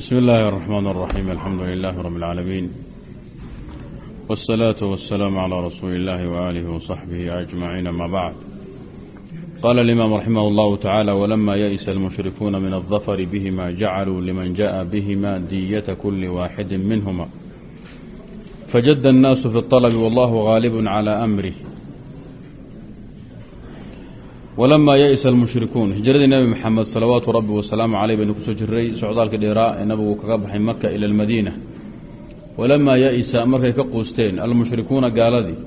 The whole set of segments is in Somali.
بسم الله الرحمن الرحيم الحمد لله رب العالمين والصلاة والسلام على رسول الله وآله وصحبه أجمعين ما بعد قال الإمام رحمه الله تعالى ولما يئس المشركون من الظفر بهما جعلوا لمن جاء بهما دية كل واحد منهما فجد الناس في الطلب والله غالب على أمره walamaa ya-isa almushrikuun. Hijradii nebi maxamed salawaatu rabbi wasalaamu caleyh baynu ku soo jiray socdaalka dheeraa ee nabigu kaga baxay maka ila almadiina. Walamaa ya-isa markay ka quusteen almushrikuuna gaaladii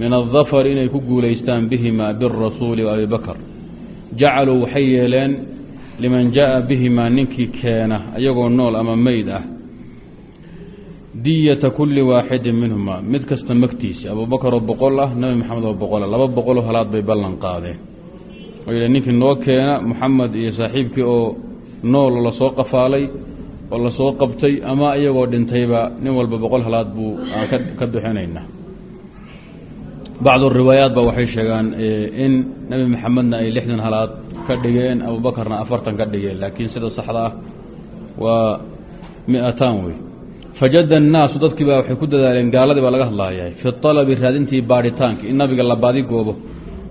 min aldafar inay ku guulaystaan bihimaa birasuuli wa abi bakar. Jacaluu waxay yeeleen liman jaa bihimaa ninkii keena ayagoo nool ama meyd ah diyata kulli waaxidin minhuma mid kasta magtiisi abubakar oo boqol ah nebi maxamed oo boqol ah laba boqoloo halaad bay ballan qaadeen yidhi ninkii noo keena moxamed iyo saaxiibkii oo nool oo la soo qafaalay oo la soo qabtay ama iyagoo dhintayba nin walba boqol halaad buu ka bixinaynaa bacdu riwaayaat ba waxay sheegaan in nebi maxamedna ay lixdan halaad ka dhigeen abubakarna afartan ka dhigeen laakiin sida saxda ah waa mi-ataan wey. Fajada annaasu dadkii baa waxay ku dadaaleen gaaladii baa laga hadlayahay fi alabi raadintii baadhitaanki in nabiga la baadigoobo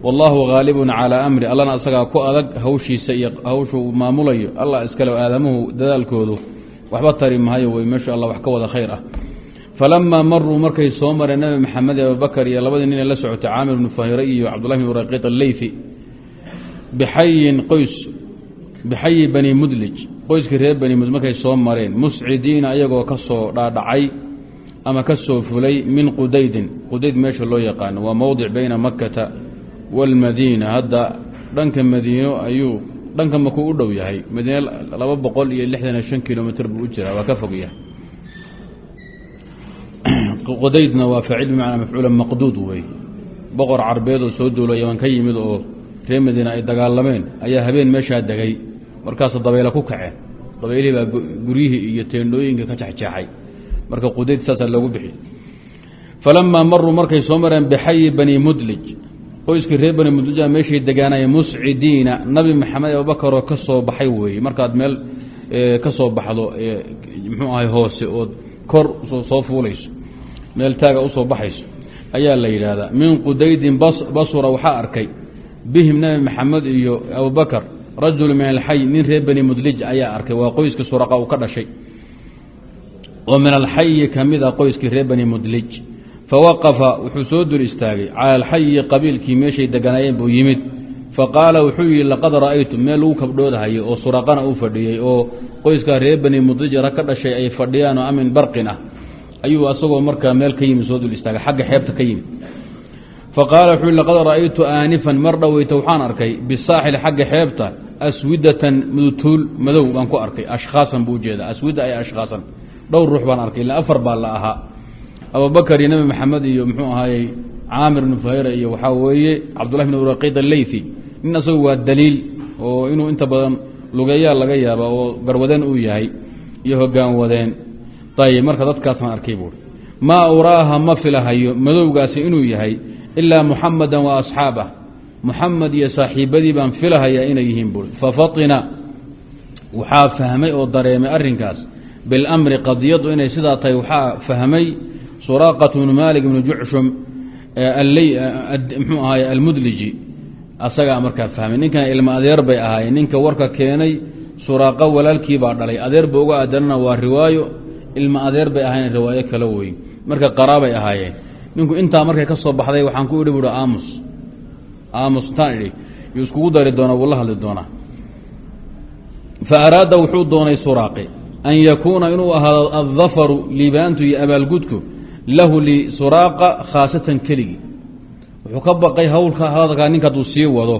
wallaahu haalibun calaa amri. Allana isagaa ku adag hawshiisa iyo hawshuu maamulayo. Allah iskale aadamuhu dadaalkoodu. Waxba tari mahayo wey meeshu alla wax ka wada khayr ah. Falamaa maruu markay soo mareen nebi maxamed iyo abubakar iyo labadii nin ee la socotay caamir bnu fahira iyo cabdullahi bn raqiiq alleyfi bixayin qoys bixayi bani mudlij qoyskii reer bani mudlij markay soo mareen muscidiina ayagoo ka soo dhaadhacay ama ka soo fulay min qudaydin. Qudayd meesha loo yaqaano waa mowdic bayna makkata walmadiina hadda dhanka madiino ayuu dhanka makuu u dhow yahay madiine laba boqol iyo lixdan iyo shan kilomitr buu u jiraa waa ka fog yahay qudaydna waa faacil bimacnaa mafcuula maqduud wey boqor carbeed oo soo duulo yaman ka yimid oo reer madiina ay dagaalameen ayaa habeen meeshaa degay markaas dabeyle ku kaceen dabeylihii baa guryihii iyo teendhooyinka ka jexjeexay marka qudayd saasaa loogu bixi falamaa maruu markay soo mareen bixayi bani mudlij qoyskii reer bani mudlija meeshay degaanaya muscidiina nabi maxamed abubakaroo ka soo baxay weeye. Markaad meel ka soo baxdo muxuu ahay hoose ood kor soo fuulayso meel taaga u soo baxayso ayaa la yidhaahdaa min qudaydin basura waxaa arkay bihim nabi maxamed iyo abubakar rajul min alxay nin reer bani mudlij ayaa arkay waa qoyskii suraqa uu ka dhashay. Oo min alxayi ka mid a qoyskii reer bani mudlij fawaqafa wuxuu soo dul istaagay cala alxayi qabiilkii meeshay deganaayeen buu yimid faqaala wuxuu yihi laqad ra'aytu meel lagu kabdhoodahayay oo suraqana uu fadhiyey oo qoyskaa reer bani mudlij ra ka dhashay ay fadhiyaan oo amin barqin ah ayuu asagoo markaa meel ka yimid soo dul istaagay xagga xeebta ka yimid faqaala wuxuu laqad ra'aytu aanifan mar dhoweyta waxaan arkay bisaaxil xagga xeebta aswidatan mudutuul madow baan ku arkay ashkhaasan buu ujeeda aswida ay ashkhaasan dhowr ruux baan arkay ila afar baa la ahaa abubakar iyo nebi maxamed iyo muxuu ahaayey caamir bnu fahira iyo waxaa weeye cabdullahi bn raqiid alleythi nin asagu waa daliil oo inuu inta badan lugeeyaa laga yaaba oo garwadeen uu yahay iyo hogaan wadeen. Ayb marka dadkaasaan arkay buui maa uraaha ma filahayo madowgaasi inuu yahay ilaa muxamadan wa asxaabah muxamed iyo saaxiibadii baan filahayaa inay yihiin buui fafatina waxaa fahmay oo dareemay arrinkaas. Bilamri qadiyaddu inay sidaa tahay waxaa fahmay suraaqat bnu maalik bnu jucshum mxuu ahaay almudliji. Asagaa markaa fahmay ninkan ilma adeer bay ahaayeen ninka warka keenay suraaqa walaalkii baa dhalay. Adeer ba uga adanana waa riwaayo ilma adeer bay ahaayeen riwaayo kala weyn. Marka qaraabay ahaayeen. Ninku intaa markay ka soo baxday waxaan ku idhi buui aamus aamus intaan idhi yuu iskugu dari doonaa wuu la hadli doonaa. Fa araada wuxuu doonay suraaqi an yakuuna inuu ahaado addafaru liibaantu iyo abaalgudku lahu lisuraaqa khaasatan keligii wuxuu ka baqay hawlka hadalkaa ninka hadduu sii wado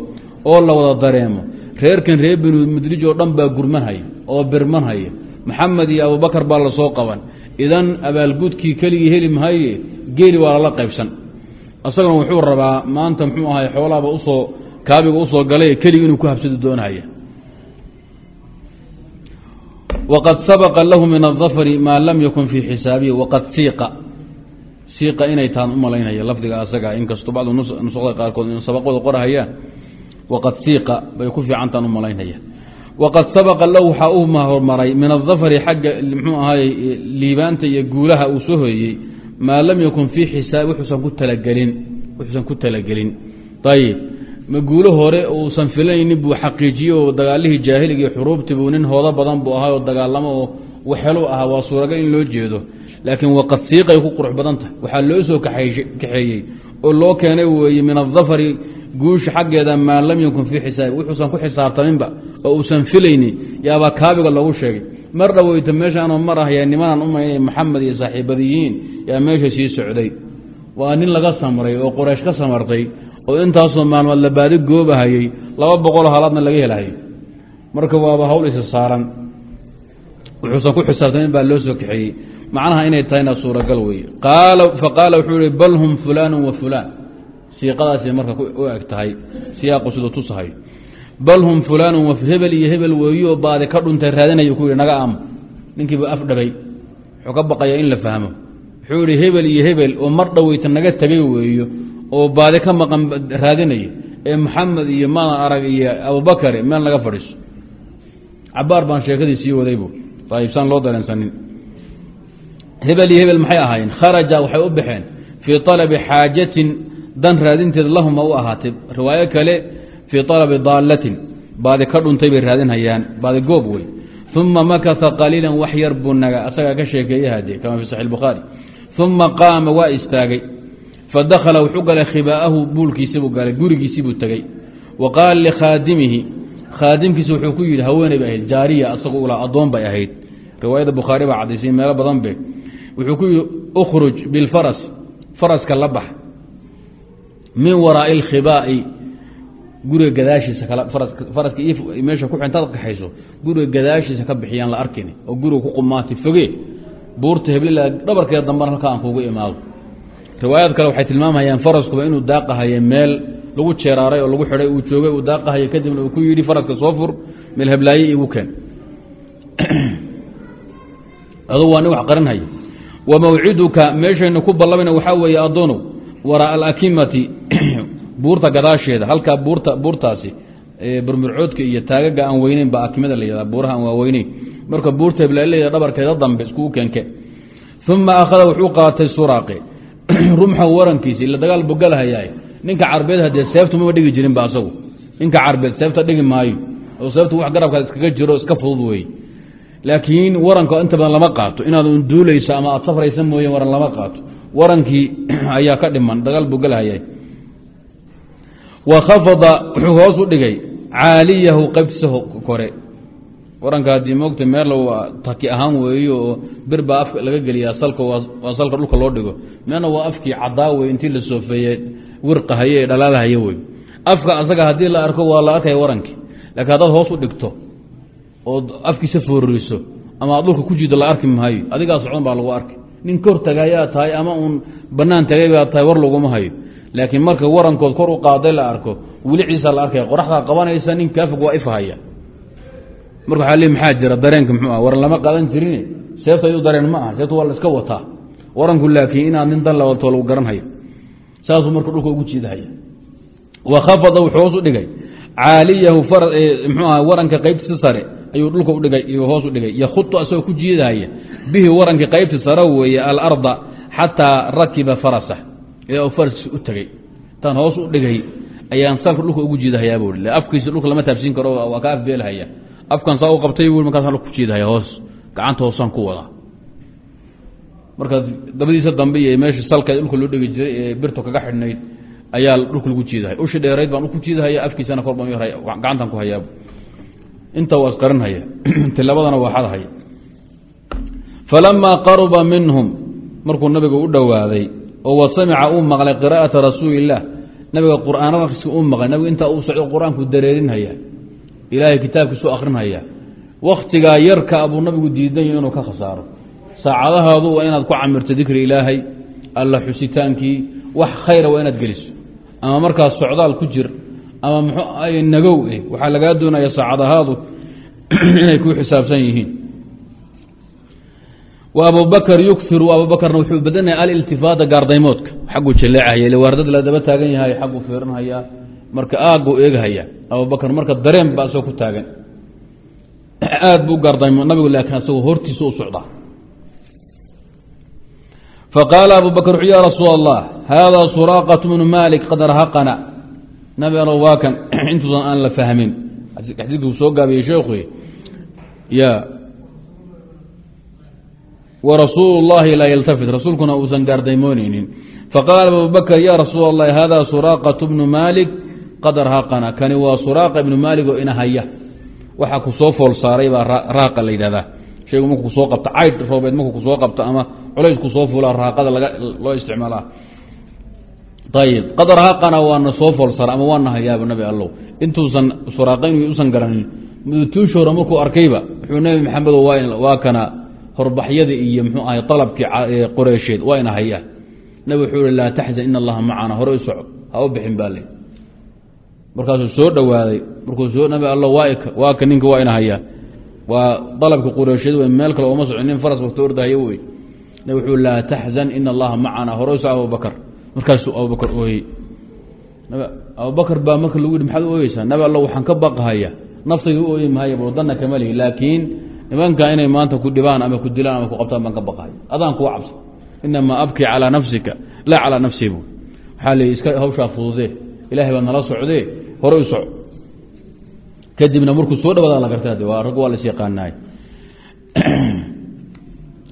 oo la wada dareemo. Reerkan reer binu mudlij oo dhan baa gurmanhaya oo birmanhaya maxamed iyo abubakar baa la soo qaban. Idan abaalgudkii keligii heli mahaye geeli waa lala qaybsan. Isaguna wuxuu rabaa maanta muxuu ahay xoolaaba u soo kaabiga u soo galay keligii inuu ku habsadi doonahaya waqad sabaqa lahu min adafri maa lam yakun fii xisaabihi waqad siiqa siiqa inay taan u malaynaya lafdiga asaga inkastoo bacdu nusqda qaarkood sabaqooda qorahayaan waqad siiqa bay ku fiicantaan u malaynaya. Waqad sabaqa lahu waxaa uu hormaray min adafari xagga mxuu ahaay liibaanta iyo guulaha uu soo hoyey maa lam yakun fii xisaab wuxuusan ku talagelin wuxuusan ku talagelin. Ayib ma guulo hore uusan filanaynin buu xaqiijiye oo dagaalihii jaahiliga iyo xuruubtii buu nin hoodo badan buu ahaa oo dagaalamo oo waxelu ahaa waa suuragal in loo jeedo laakiin waqad siiqay ku qurux badan tahay. Waxaa loo soo kaxeeyey oo loo keenay weeye min adafari guusha xaggeeda maa lam yakun fii xisaabi wuxuusan ku xisaabtaminba oo uusan filaynin. Yaabaa kaabiga loogu sheegay. Mar dhaweyta meeshaanoo mar ahya nimanaan umaynay maxamed iyo saaxiibadiyiin yaa meesha sii socday. Waa nin laga samray oo qoraysh ka samartay oo intaasoo maalmood la baadi goobahayey laba boqoloo halaadna laga helahayo marka waaba hawl isa saaran. Wuxuusan ku xisaabtamin loo soo kaxeeyey macnaha inay tahayna suuragal weeye. Faqaala wuxuu ihi bal hum fulaanu wa fulaan. Siiqadaasi marka u eg tahay siyaaqu siduu tusahayo bal hum fulaanu wa hebel iyo hebel weeyo baadi ka dhuntay raadinayo ku yihi naga aamo ninkiiba afdhabay wuxuu ka baqaya in la fahmo. Wuxuu yihi hebel iyo hebel oo mar dhoweyta naga tegay weeyo oo baadi ka maqan raadinaya ee maxamed iyo maadan arag iyo abubakare meel naga fadhiiso. Cabaar baan sheekadii sii wadaybu ayibsaan loo dareensanin hebel iyo hebel maxay ahaayeen? Kharaja waxay u baxeen fii alabi xaajatin dan raadinteeda lahuma u ahaatay riwaayo kale fii alabi daalatin baadi ka dhuntay bay raadinhayaan baadi goob wey uma makasa qaliila wax yar buu naga asagaa ka sheekeeye hade kama fi saxi bukhaari uma qaama waa istaagay. Fadakhala wuxuu galay khibaa'ahu buulkiisibuu galay gurigiisibuu tegey wa qaala likhaadimihi khaadimkiisa wuxuu ku yidhi haweeney bay ahayd jaariya asagu ula addoon bay ahayd. Riwaayada bukhaari baa cadaysay meelo badan be wuxuu ku yidhi ukhruj bilfaras faraska la bax. Min waraa'i alkhibaa'i guriga gadaashiisa faraska meesha ku intaad kaxayso guriga gadaashiisa ka bixiyaan la arkin oo guriga ku qumaatay foge. Buurta heblila dhabarkeeda dambana halka aan kuugu imaado riwaayaad kale waxay tilmaamayaan faraskuba inuu daaqahaye meel lagu jeeraaray oo lagu xidhay uu joogay uu daaqahaye kadibna uu ku yidhi faraska soo fur meel heblaaye igu keen. Aduu waa nin wax qarinhaya wa mawciduka meeshaynu ku ballamayna waxaa weeye addoonow waraa alakimati buurta gadaasheeda halkaa buurta buurtaasi burmurcoodka iyo taagaga aan weyneyn baa akimada la yihahda buuraha aan waaweyneyn. Marka buurta heblaaleyda dhabarkeeda dambe iskugu keenke. Uma akhada wuxuu qaatay suraaqe rumxahu warankiisi ila dagaal bogalhayaa ninka carbeed hadee seeftu mama dhigi jirinba asagu. Ninka carbeed seefta dhigi maayo. Oo seeftu wax garabkaad iskaga jiro iska fudud wey laakiin waranka inta badan lama qaato. Inaad un duulayso ama aad safraysa mooye waran lama qaato. Warankii ayaa ka dhiman dagaal bogalhaya wa khafada wuxuu hoos u dhigay caaliyahu qaybtiisa kore. Waranka haddii moogta meel waa taki ahaan weeyo oo bir baa afka laga geliyaa salka waa salka dhulka loo dhigo. Meelna waa afkii cadaa wey intii la soofeeye wirqahaye ee dhalaalhaye wey afka asaga haddii la arko waa la arkaya warankii laakiin haddaad hoos u dhigto ood afkiisa foororiso ama aad dhulka ku jido la arki maayo adigaa socdan baa lagu arki. Nin kor tagayaa tahay ama uun banaan tagay baa tahay war laguma hayo. Laakiin marka warankood kor u qaaday la arko wiliciisa la arkaya qoraxdaa qabanaysa nin kaafig waa ifahaya. Marka waaa le maxaa jira dareenka mxuu ah waran lama qadan jirin. Seefta ayuu dareen ma aha seefta waa la iska wataa. Waranku laakiin inaad nin dan la lagu garanhayo saasuu marka dhulka ugu jiidahaya. Wa khafada wuxuu hoos u dhigay. Caaliyahu mxuu aha waranka qaybtiisa sare ayuu dhulka udhigay hoos u dhigay. Yakhutu asagoo ku jiidahaya bihi waranka qaybti sare weeye alarda xataa rakiba farasa ilaa uu faraskiisa u tegey intaan hoos u dhigay ayaan salka dhulka ugu jiidahayaa bui afkiisa dhulka lama taabsiin karo waa ka afbeelhaya afkan saa u qabtay bu markaas ku jiidahaya hoos. Gacanta hoosaan ku wadaa marka dabadiisa dambe iyo meesha salka dhulka loo dhegi jiray ee birto kaga xidhnayd ayaa dhulka lagu jiidahaya. Ushi dheerayd baan ku jiidahaya afkiisana kor baan gacantan ku hayaa inta waa isqarinhaya tilabadana waa xadhaya falamaa qaruba minhum markuu nabiga u dhowaaday oo wa samica uu maqlay qiraa'ata rasuuli illaah nabiga qur'aan akhriska uu maqlay nabigu intaa uu socdo qur'aanku dareerinhaya ilaahay kitaabkiisu akrinhaya wakhtigaa yarka abuu nabigu diidanya inuu ka khasaaro. Saacadahaadu waa inaad ku camirto dikri ilaahay alla xusitaankii wax khayra waa inaad geliso. Ama markaas socdaal ku jir ama ay nagow eh. Waxaa lagaa doonaya saacadahaadu inay ku xisaabsan yihiin. Wa abubakr yukiru abubakrna wuxuu badanaya aliltifaada gaardaymoodka. Xagguu jaleecahaya waardad la daba taagan yahay xagguu fiirinhaya marka aaguu eegahaya abubakr marka dareen baa isoo ku taagan. Aad buu gardaymo nabigu laakiin asagoo hortiisa u socdaa. Faqaala abu bakr wuxuu ya rasuul allah haadaa suraaqat bnu malik qad nabi alo waa kan intuusan aan la fahmin. Xadiidkuu soo gaabiyey sheekhu ya. Warasuulu llahi laa yaltafit. Rasuulkuna uusan gaardaymooneynin faqaala abu bakr ya rasuul اllahi hada suraaqat bnu malik qad rahaqana kani waa suraaqa ibnu maalik oo inahaya waxaa ku soo fool saaray baa raaqa la yidhahdaa shaygu marku ku soo qabta caydh roobeed marku ku soo qabta ama culays ku soo fuula raaqada loo isticmaalaa ayib qad rahaqana waana soo fool saara ama waa nahayaaba nabi allow. Intuusan suraaqayn usan garanin. Mudutuushoora markuu arkayba wuxuu nabi maxamedo waa kana horbaxyada iyo mxuu ahay alabkii qoreysheed waa ina hayaan nabi wuxuu i laa taxzan in allaha macana hore u soco ha u bixin baa le markaasuu soo dhowaaday markuu soo nabi allo waa ka ninka waa ina hayaa. Waa dalabka qureysheed wey meel kale ooma soco nin faras wagto ordahayo wey nabi wuxuu laa taxzan in allaha macana hore markaasuu abubakar ooyey. Abubakar baa marka lagu yidhi maxaad u ooyeysaa nabi allo waxaan ka baqahaya naftayda u ooyi mahaya budanna kama lihi laakiin nimanka inay maanta ku dhibaan ama ku dilaan ama ku qabtaan baan ka baqahay adaan kuwa cabsa inamaa abkii calaa nafsika laa calaa nafsii bu waxaa la iska hawshaa fududee ilahay baa nala socdee hore u soco. Kadibna markuu soo dhawaada la gartay waa rag waa las yaqaanaay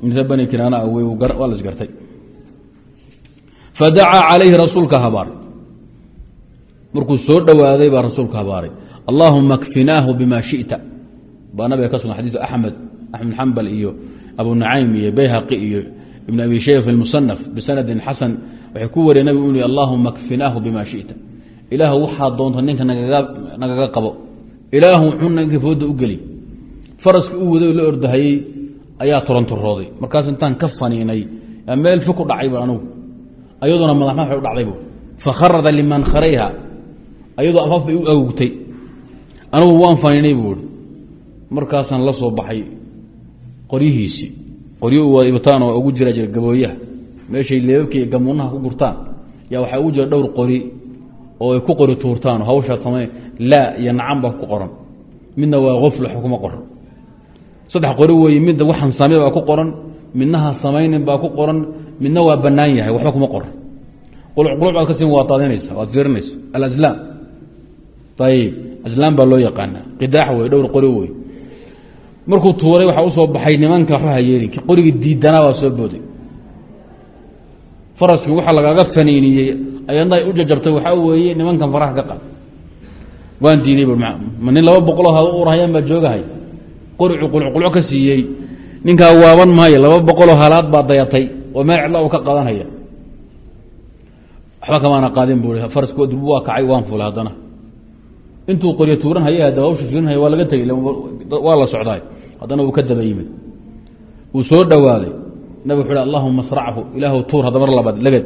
mise bani kinaana waa las fadacaa calayhi rasuulka habaaray markuu soo dhowaaday baa rasuulka habaaray allaahuma kfinaahu bima shita baa nabiga ka sugan xadiiu axmed axmed xambal iyo abu nacaym iyo bayhaqi iyo ibn abi shayba fi musanaf bisanadin xasan waxay ku wariyeen nabigu inu allahuma kfinaahu bima shita ilaahu waxaa doonta ninka nagaga qabo ilaahu xun ninka fooda u geli faraskii u waday la ordahayey ayaa turanturooday markaas intaan ka faniinay meel fi ku dhacayba anugu ayaduna madaxmadaxa u dhacdaybu fakharada liman kharayha. Ayadoo afaaf bay u awgtay anugu waan faniinay buu markaasaan la soo baxay qoryihiisii qoryo waibtaan oo ugu jira jira gabooyaha. Meeshay leebabka iyo gamuunaha ku gurtaan. Yaa waxaa ugu jira dhowr qori oo ay ku qori tuurtaan hawshaa samey laa iyo nacan baa ku qoran. Midna waa qofla kuma qoran. Saddex qori weeye midna waxaan samey baa ku qoran midnaha samaynin baa ku qoran midna waa banaan yahay waxba kuma qoran qulucquluc baad ka siin waa daadinaysa waad fiirinaysa alaslaam ayib aslaam baa loo yaqaana qidaax wey dhowr qori wey markuu tuuray waxaa u soo baxay nimanka waxba yeelin qorigii diidanaa baa soo booday. Faraskii waxaa lagaaga faniiniyey ayadna ay u jajabtay waxaa weeye nimankan faraha ka qad waan diiday ma nin laba boqoloo ha urahayaan baa joogahay. Qoricu qulucquluc ka siiyey. Ninkaa waaban maayo laba boqoloo halaad baa dayatay oo meel cidla u ka qadanaya. Waxba kamaana qaadin bu faraski durbu waa kacay waan fulay haddana. Intuu qoryo tuuran haya hadda hawsha fiirinhaya waa laga tegey waa la socdaay. Haddana uu ka daba yimid. Wuu soo dhowaaday nabig wuxu allahuma asrachu. Ilaahu tuur hadda mar labaad leged.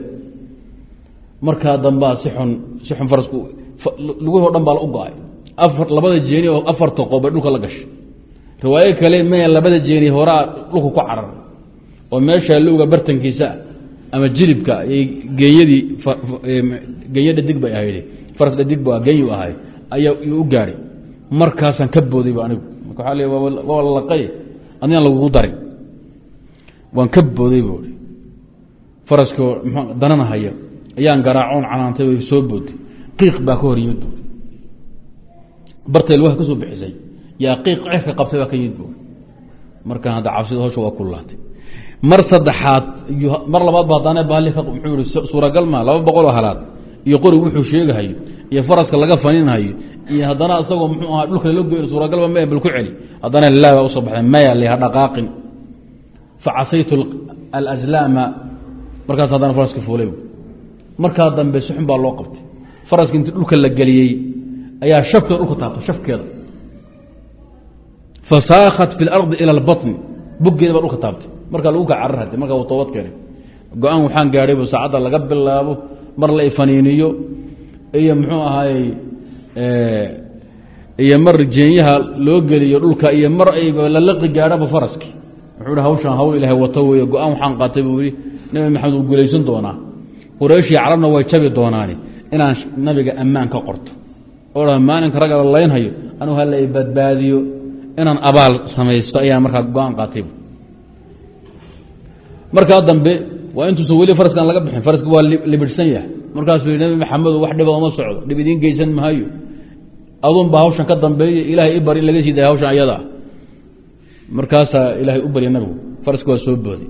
Markaa dambaa si xun u go'ay. Afar labada jeeni oo afarta qob bay dhulka la gashay. Riwaayo kale maya labada jeeni horaa dhulka ku carar oo meesha luga bartankiisa ama jilibka geeyadii geeyo dhadig bay ahayd faras dhadig ba geeyu ahay ayaa u gaadhay markaasaan ka boodayba anigu. Marka waa waa lalaqay adigaan lagugu darin. Waan ka booday bu i faraskoo m dananahaya ayaan garaacoon canaantay way soo booday qiiq baa ka hor yimid bu bartay lugaha ka soo bixisay. Yaa qiiq cerka qabtay baa ka yimid bu markaan hadda cabsida hawsha waa kullaatay mar saddexaad mar labaad ba haddana baali muxuu yihi suuragal maa laba boqoloo halaad iyo qorigu wuxuu sheegahayo iyo faraska laga faninhayo iyo haddana isagoo muxuu ahaa dhulka lala goyn suuragalba maya bal ku celi haddana laa baa usoo baxday maya liha dhaqaaqin facasaytu alaslaama markaas haddana faraska fuulay markaa dambe si xun baa loo qabtay faraska intii dhulka la geliyey ayaa shafkeeda dhulka taabtay shafkeeda fasaakat fi اlardi ilى اlbaطni boggeeda baa dhulka taabtay markaa lagu ka carar hade uu toobad keenay. Go'aan waxaan gaadhay bu saacadda laga bilaabo mar la ifaniiniyo iyo muxuu ahaayey iyo mar jeenyaha loo geliyo dhulka iyo mar ayba lalaqi gaadhaba faraski. Wuxuu hi hawshaan hawl ilaahay wato wey go'aan waxaan qaatay buu yihi nabi maxamed uu guulaysan doonaa. Qurayshii carabna way jabi doonaani inaan nabiga ammaan ka qorto. Oo dha maalinka ragga la laynhayo anugu hala i badbaadiyo inaan abaal samaysto ayaan markaa go'aan qaatay markaa dambe waa intuusan weli faraskan laga bixin. Faraska waa libidhsan yahay. Markaasuu nabi maxamedo wax dhiba uma socdo. Dhib idiin geysan maayo aduun baa hawshan ka dambeeya ilaahay i bari in laga sii daya hawshan ayada. Markaasaa ilaahay u barya nabigu faraska waa soo booday.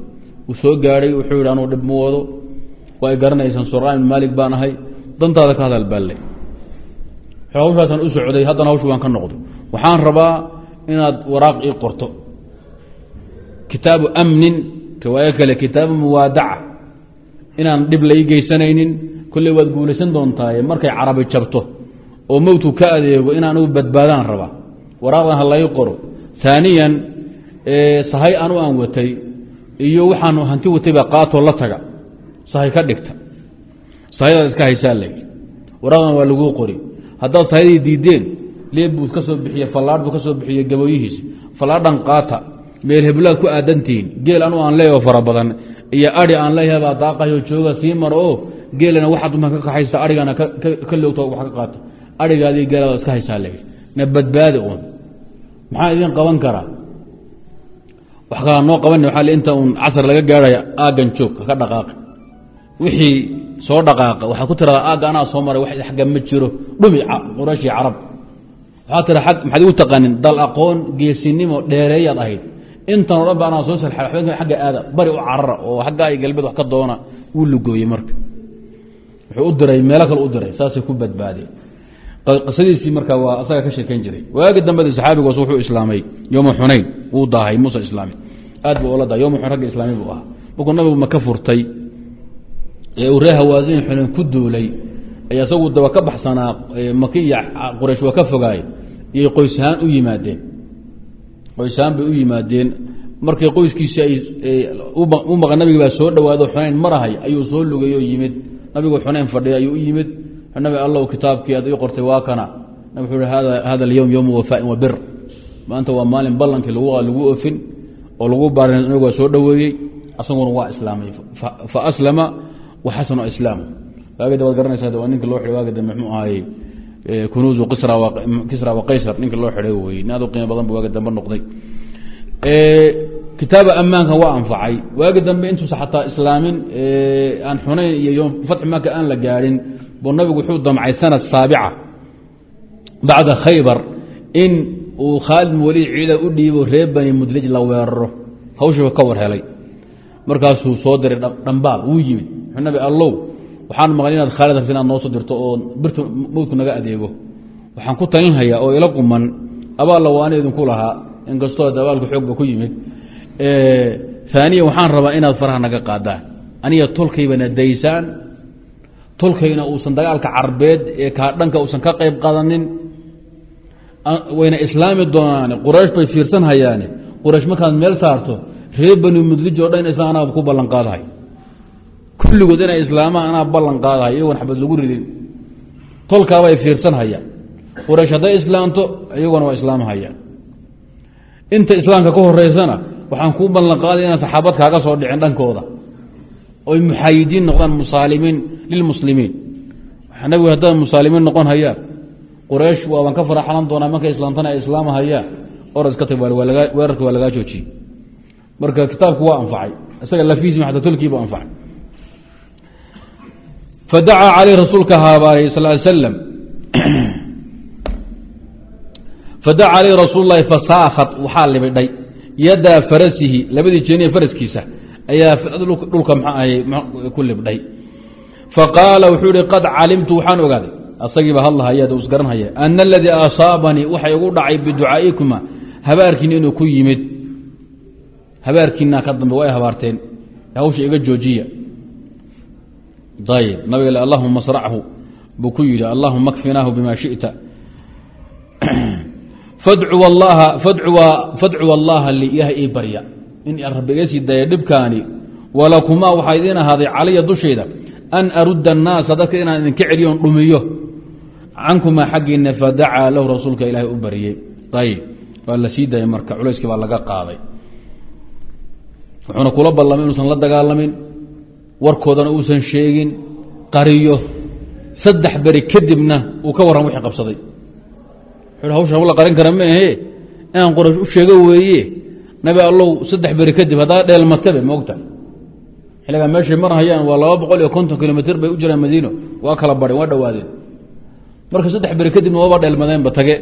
Uu soo gaadhay wuxuu yidhi anuu dhib ma wado. Waa ay garanaysaan suraan ibn maalik baan ahay. Dantaada ka hadal baalle hawshaasaan u socday. Haddana hawshu waan ka noqdo waxaan rabaa inaad waraaq ii qorto. Kitaabu amnin riwaayo kale kitaabu muwaadaca. Inaan dhib lai geysanaynin kolley waad guulaysan doontaaye markay carabi jabto oo mowtku ka adeego in anugu badbaadaan rabaa waraaqdan ha lai qoro. Aaniyan sahay anu aan watay iyo waxaan hanti watayba qaatoo la taga. Sahay ka dhigta. Sahaydaad iska haysaa layidhi waraaqdan waa laguu qori. Haddaad sahaydii diideen leeb buu ka soo bixiye fallaadh buu ka soo bixiye gabooyihiisa fallaadhan qaata meel heblaad ku aadantihiin geel anu aan leeyaho fara badan. Iyo ari aan leeyahay baa daaqayo jooga sii maro oo geelana waxaad umaa ka kaxaysa arigana ka loogta wax ka qaata arigaadii geelaada iska haysaa layidhi na badbaadi uun. Maxaa idin qaban karaa? Wax kalaa noo qaban waa inta uun casar laga gaarhaya aaggan joog haka dhaqaaqi. Wixii soo dhaqaaqa waxaad ku tiradaa aagga anaa soo maray wax agga ma jiro. Dhumi qurayshi carab. Waxaa tira maxaad igu taqaanin dal aqoon geesinimo dheereeyaad ahayd intan o dhan ba anaa soo salxa agga aada bari u carara oo xaggaa iyo galbeed wax ka doona wuu lugooyey marka. Wuxuu u diray meelo kale u diray saasay ku badbaadeen. Qisadiisii marka waa asaga ka sheekayn jiray. Waagi dambeda saxaabigoos wuxuu islaamay. Yoma xunayn wuu daahay muusa islaami aad buu ola dahay yoma xunayn ragga islaami buu ahaa. Markuu nabigu maka furtay ee uu ree hawaasin xunayn ku duulay ayaa isagu daba ka baxsanaa maki iyo quraysh waa ka fogaay iyay qoysahaan u yimaadeen qoysahaan bay u yimaadeen. Markay qoyskiisii u maqan nabigi baa soo dhawaado xunayn marahay ayuu soo lugay oo yimid. Nabigu xunayn fadhiya ayuu u yimid. Nabi allow kitaabkii aad ii qortay waa kana. Nabig wuxuu hada alyowm yowmu wafaain wa bir maanta waa maalin ballankii lagu ofin oo lagu baarin nabigu waa soo dhoweeyey asaguna waa islaamay. Fa aslama wa xasanu islaamu waagada waad garanaysa waa ninki loo xidhay waagada muxuu ahaayey kunuuzu kisra wa qaysar ninki loo xidhay wey nin aad u qiimo badan bu waagi dambe noqday. Kitaaba ammaanka waa anfacay. Waagi dambe intuusa xataa islaamin aan xunayn iyo fatxi maka aan la gaadhin buu nabigu wuxuu damcay sanad saabica bacda khaybar in uu khaalid waliid ciida u dhiibo reer bani mudlij la weeraro. Hawshiiba ka war helay. Markaasuu soo diray dhambaal wuu yimid. Nabi allow waxaan maqlay inaad khaalid rabti inaad noo soo dirto oo birtu mowdku naga adeego. Waxaan ku talinhayaa oo ila quman abaalla waana idinku lahaa inkastoo abaalku xoogba ku yimid. Aaniya waxaan rabaa inaad faraha naga qaadaan. Aniga tolkaybana daysaan tolkayna uusan dagaalka carbeed ee kaadhanka uusan ka qayb qadanin wayna islaami doonaan quraysh bay fiirsan hayaane quraysh markaad meel saarto reer bani mudlij oo dhan isla anaa ku ballan kulligood inay islaamaan anaa ballan qaadahay iyagoon xabad lagu ridin. Tolkaabay fiirsan hayaan. Quraysh hadday islaamto iyaguna waa islaam hayaan. Inta islaamka ka horeysana waxaan kuu ballan qaaday inaan saxaabad kaaga soo dhicin dhankooda. Oy muxaayidiin noqdaan musaalimiin lilmuslimiin nabigu haddaad musaalimiin noqon hayaan quraysh waaban ka faraxlan doonaa markay islaamtana ay islaam hayaan. Orad iska tag weerarka waa lagaa joojiyey marka kitaabku waa anfacay. Isaga lafiisima xataa tolkiiba anfacay fadacaa caleyh rasuulka haabaaray sal ly slam fadaca caleyh rasuul lahi fasaakat waxaa libidhay yadaa farasihi labadii jeeniye faraskiisa ayaa dhulka maxaahay ku libdhay faqaala wuxuu ihi qad calimtu waxaan ogaaday asagiiba hadlahaya isgaranhaya ana aladii asaabanii waxay ugu dhacay biducaa'ikuma habaarkiina inuu ku yimid habaarkiina ka dambe way habaarteen hawsha iga joojiya ayb nabiga allahuma srachu buu ku yidhi allahuma kfinaahu bima shita. Fadcuwa allaha li ilaah ii barya. In rabbi iga sii daya dhibkaani walakumaa waxaa idiin ahaaday calaya dushayda an arudda annaasa dadka inaan idinka celiyoon dhumiyo. Cankumaa xaggiina fadacaa lahu rasuulka ilaahay u bariyey. Ayb waa la sii dayay marka culayskii baa laga qaaday. Wuxuuna kula ballamay inuusan la dagaalamin warkoodana uusan sheegin qariyo saddex beri kadibna uu ka warran wixii qabsaday. Wuxuu hawsha hawla qarin kara ma ahe inaan qoraysh u sheego weeye nabi allow saddex beri kadib haddaa dheelmatabe ma ogtahay xilligaa meeshay mar hayaan waa laba boqol iyo konton kilomitr bay u jiraan madiino waa kala badheen waa dhawaadeen marka saddex beri kadibna waaba dheelmadeenba tage.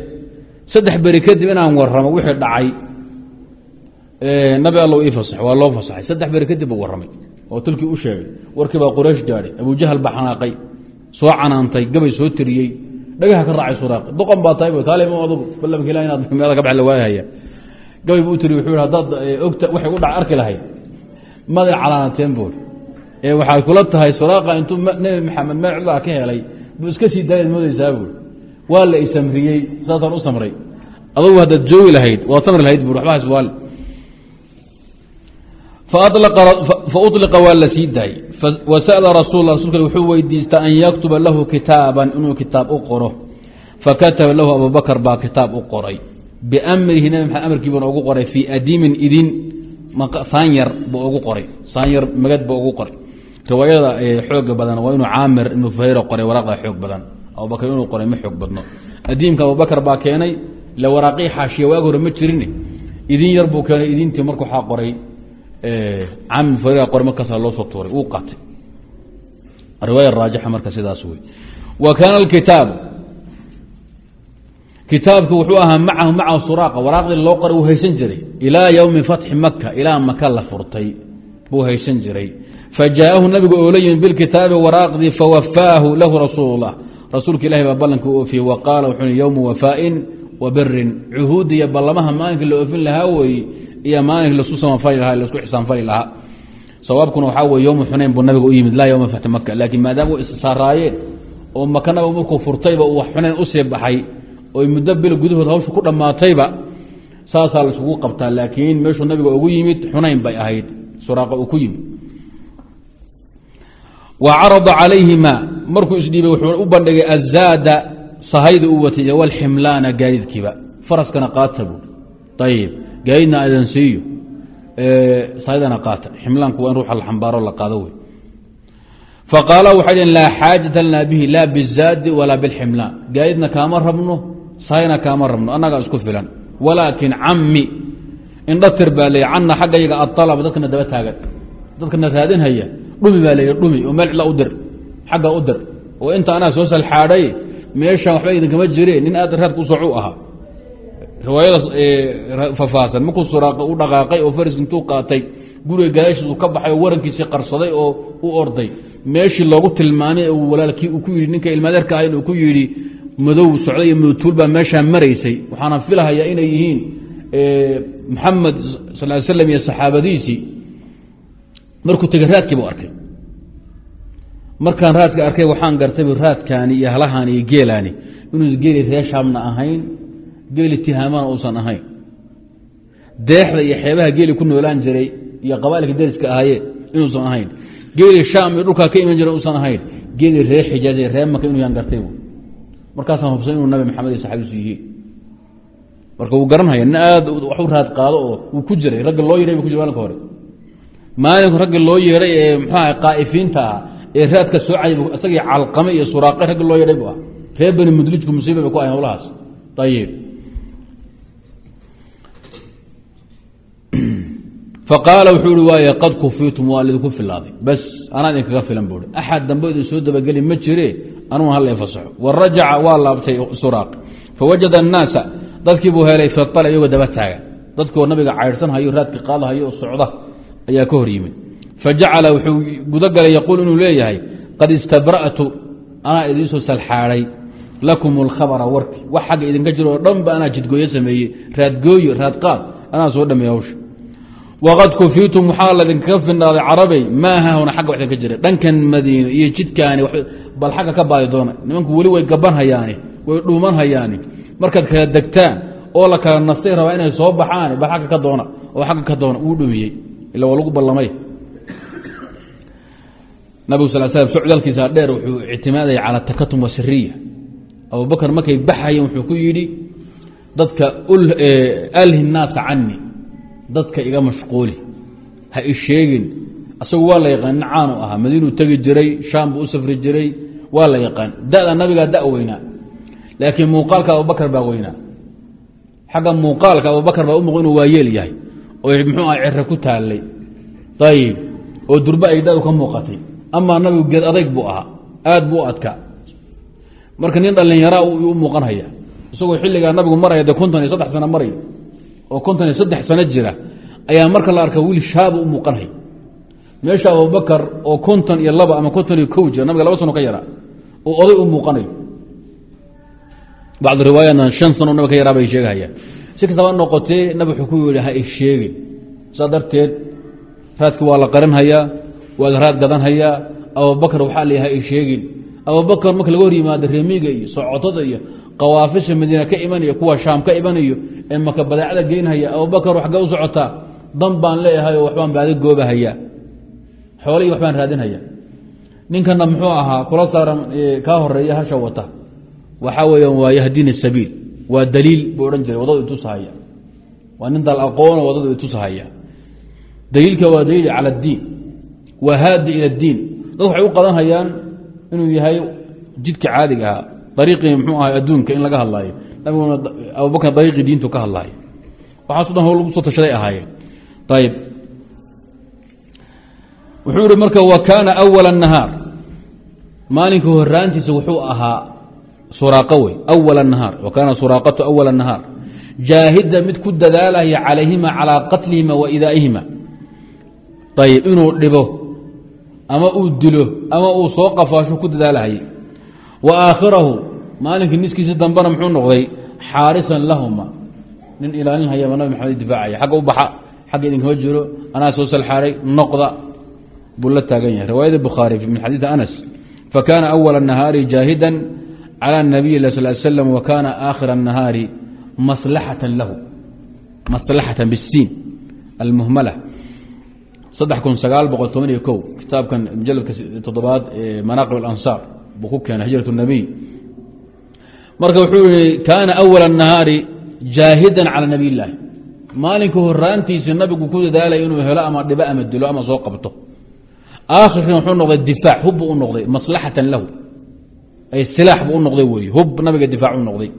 Saddex beri kadib inaan warramo wixii dhacay nabi allow ii fasax waa loo fasaxay. Saddex beri kadib buu warramay oo tulkii u sheegay. Warkii baa quraysh gaadhay. Abujahal baa xanaaqay soo canaantay gabay soo tiriyey. Dhagaha ka raacay suraaqi doqon baa tahay kaalm adugu ballamka ila inaad meeda ka bax la waayahaya. Gabay buu tiri wuxuu haddaad ogta waxay u dhac arki lahayd. Maday calaanateen buur ee waxay kula tahay suraaqa intuu nebi maxamed meel cidlaa ka helay buu iska sii daayaad moodaysaa buur waa la isamriyey saasaan u samray. Adugu haddaad joogi lahayd waad samri lahayd buur waxba haswaal faطliqa waa la sii daayey wasa'la rasuul rasulka wuxuu weydiistay an yaktuba lahu kitaaban inuu kitaab u qoro fakataba lahu abubakar baa kitaab u qoray biamrihi nabi maxamed amarkii buuna ugu qoray fii adiimin idin saanyar buu ugu qoray saanyar magad buu ugu qoray riwaayada xooga badan waa inuu caamir ibnu fuhayra qoray waraaqda xoog badan abubakar inuu qoray ma xoog badno adiimka abubakar baa keenay la waraaqii xaashiya waag hore ma jirin idin yar buu keenay idintii marku waxaa qoray caamir fuhayra qoray markaasa loo soo tuuray uu qaatay. Riwaaya raajixa marka sidaas wey wa kaana kitaabu kitaabku wuxuu ahaa macahu macahu suraaqa waraaqdii loo qoray uu haysan jiray. Ilaa ywmi fatxi maka ilaa maka la furtay buu haysan jiray. Fajaaءahu nabigu oo la yimid bilkitaabi waraaqdii fawafaahu lahu rasuul اlah rasuulka ilahi baa ballanka u oofiyey wa qaala wuxuu ywmu wafaa'in wa birin cuhuud iyo ballamaha maalinka la oofin lahaa weeye iyo maalinka lasu samafali lahaa lasku xisaanfali lahaa. Sawaabkuna waxaa weye ywmu xunayn buu nabiga u yimid laa ywma fatxi maka laakiin maadaama u issaaraayeen oo maka nabigu markuu furtayba uu xunayn u sii baxay oy muddo bil gudahood hawsha ku dhammaatayba saasaa laisugu qabtaa. Laakiin meeshuu nabiga ugu yimid xunayn bay ahayd. Suraaqa uu ku yimid. Wa carada calayhima markuu isdhiibay wuxuu u bandhigay azaada sahayda uu watay iyo walximlaana gaadiidkiiba. Faraskana qaata buui ayib gaadiidna adan siiyo. Sahaydana qaata ximlaanku waa ruuxa la xambaaro la qaado wey. Faqaala waxay dhheen laa xaajata lana bihi laa bizaadi walaa bilximlaan gaadiidna kaama rabno sahayna kaama rabno. Annagaa isku filan. Walaakin cammi indhatir baa leey canna xaggayaga aalaba dadkana daba taagan. Dadkana raadinhaya dhumi baa leeyi dhumi. Oo meel cidla u dir. Xagga u dir. Oo inta anaa soo salxaadhay meeshaan waxba idinkama jireen nin aad raadku socu ahaa riwaayadaas fafaahsan markuu suraaqa u dhaqaaqay oo fariski intuu qaatay guriga gadaashiisu ka baxay oo warankiisii qarsaday oo u orday. Meeshii loogu tilmaamay walaalkii uu ku yidhi ninka ilmaadeerka ahayn uu ku yidhi madow socday iyo madowtuul baa meeshaa maraysay. Waxaana filahayaa inay yihiin maxamed sal ly slam iyo saxaabadiisii. Markuu tegey raadkii buu arkay. Markaan raadka arkay waxaan gartay raadkaani iyo halahaani iyo geelaani. Inuu geeli reeshaamna ahayn geeli tihaamana uusan ahayn. Deexda iyo xeebaha geeli ku noolaan jiray iyo qabaalka dariska ahaayeen inuusan ahayn. Geeli shaam iyo dhulkaa ka iman jira usan ahayn. Geeli reer xijaaz reer maka inuu yaan gartay markaasaan hubsan inuu nabi maxamed iyo saxaabiisu yihiin. Marka wuu garanhaya nin aad wax u raad qaado oo wuu ku jiray ragga loo yeehay bu ku jira maalinka hore. Maalinku ragga loo yeedhay ee muxuaha qaa'ifiinta ah ee raadka soocay isagii calqame iyo suraaqe ragga loo yeedhay bu ah reer bani mudlijku musiiba bay ku ahayn howlahaas. Ayib faqaala wuxuu ihi waaye qad kufiitum waa lidinku filaaday bas anaa idinkaga filan buui axad dambe idin soo dabageli ma jire anuguna halla fasaxo wa rajaca waa laabtay suraaq fawajada annaasa dadkii buu helay fial iyagoo daba taaga dadkoo nabiga caydhsanhayo raadka qaadahayo socda ayaa ka hor yimid fajacala wuxuu gudagalay yaquul inuu leeyahay qad istabra'tu anaa idiinsoo salxaadhay lakum alkhabara warki wax xagga idinka jiro oo dhan ba anaa jidgooyo sameeyey raadgooyo raadqaad anaa soo dhameey hawsha waqad kufiitum waxaa laydinkaga finaaday carabey maa haahuna xagga wax idinka jira dhankan madiino iyo jidkaani bal xagga ka baadi doona nimanku weli way gaban hayaani way dhuuman hayaani markaad kala degtaan oo la kala nastay rabaa inay soo baxaan bal agga ka doona oo agga ka doona uu dhumiyey ila waa lagu ballamay nabigu sal slam socdaalkiisa dheer wuxuu ictimaadaya cala takatum wasiriya abubakar markay baxayeen wuxuu ku yidhi dadka alhi naasa cani dadka iga mashquuli. Ha isheegin asagu waa la yaqaan nin caanu ahaa madiinuu tegi jiray shaam buu u safri jiray. Waa la yaqaan. Da'da nabigaa da weynaa laakiin muuqaalka abubakar baa weynaa xagga muuqaalka abubakar baa u muuq inuu waayeel yahay. Oo muxuu aha cere ku taallay. Ayib oo durbe ay dadu ka muuqatay. Amaa nabigu geed adayg buu ahaa. Aad buu u adkaa. Marka nin dhallinyaraa u muuqanhaya. Isagoo xilligaa nabigu maraya dee konton iyo saddex sano maraya oo konton iyo saddex sano jira ayaa marka la arka wiil shaabu u muuqanhaya meesha abubakar oo konton iyo laba ama konton iyo kow jira nabiga laba sano ka yaraa oo oday u muuqanayo bacdu riwaayatna shan sano nabig ka yaraa bay sheegahayaan si kastaba noqotee nabig wuxuu ku yihi ha isheegin saa darteed raadki waa la qarinhayaa waa la raad gadanhayaa abubakar waxaa la ha isheegin abubakar marka laga hor yimaado remiga iyo socotada iyo qawaafisha madiina ka imanayo kuwa shaam ka imanayo ee maka badeecada geynhaya abubakar waxga u socotaa dan baan leeyahay oo waxbaan baadi goobahayaa xoolihii waxbaan raadinhaya ninkana muxuu ahaa kula saaran kaa horreeya hasha wata. Waxaa weeyaan waa yahdini sabiil. Waa daliil buu odhan jiray wadadu itusahaya waa nin dal aqoono wadadu itusahaya daliilka waa daliil cala اdiin waa haadi ila اdiin dad waxay u qadanhayaan inuu yahay jidka caadiga ahaa ariiqii mxuu aha adduunka in laga hadlaayo. Nabiguna abubakr dariiqii diintu ka hadlaayo. Waxaaso dhan hawl lagu soo tashaday ahaayeen. Ayb wuxuu ihi marka wa kaana awala nahaar. Maalinka horaantiisa wuxuu ahaa suraaqo wey awala nahaar. Wa kaana suraaqatu awala nahaar. Jaahida mid ku dadaalaya calayhima calaa qatlihima wa idaa'ihima. Ayb inuu dhibo ama uu dilo ama uu soo qafaasho ku dadaalahaye wa aakhirahu maalinkii niskiisi dambena muxuu noqday xaarisan lahuma. Nin ilaalinhayaba nabi maxamed difaacaya agga u baxa xagga idinkama jiro anaa soo salxaaray noqda buu la taagan yahay. Riwaayada bukhaari min xadiidi anas. Fakaana awala nahaari jaahida calى nabiy lah sal slam wa kaana aakhira nahaari maslaxatan lahu. Maslaxatan bisiin almuhmala. Saddex kun sagaal boqol toban iyo ko kitaabkan mujaladka toddobaad ee manaaqib alansaar buu ku keenay hijrat nabiy marka wuxuu yihi kaana awala الnahaari jaahidan calى nabiy اllaahi maalinka horaantiisi nabigu ku dadaalaya inuu helo ama dhibo ama dilo ama soo qabto aakhirkan wuxuu noqday difaac hub buu u noqday maslaxatan lahu ay silaax buu u noqday wey hub nabiga difaac u noqday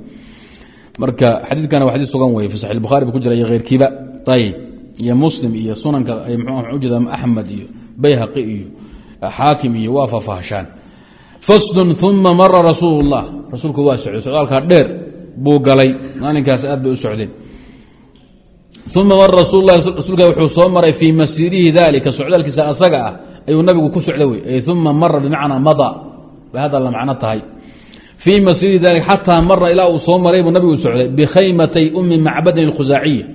marka xadiidkana waa xadiid sugan wey fi saxi bukhari bu ku jira iyo keyrkiiba ayb iyo muslim iyo sunanka ay mxuu ujeeda axmed iyo bayhaqi iyo xaakim iyo waa faafahashaan faslun uma mara rasuul اllah rasuulku waa socday. Socdaalkaa dheer buu galay. Maalinkaas aad bay u socdeen. Uma mara rasul lah rasuulka wuxuu soo maray fii masiirihi dalika socdaalkiisa asaga ah ayuu nabigu ku socda wey. Ay uma mara bimacnaa mada bay hadda la macno tahay. Fii masiiri dalika xataa mara ilaa uu soo maray buu nabigu socday. Bikhaymatay umi macbadin اkhusaaciya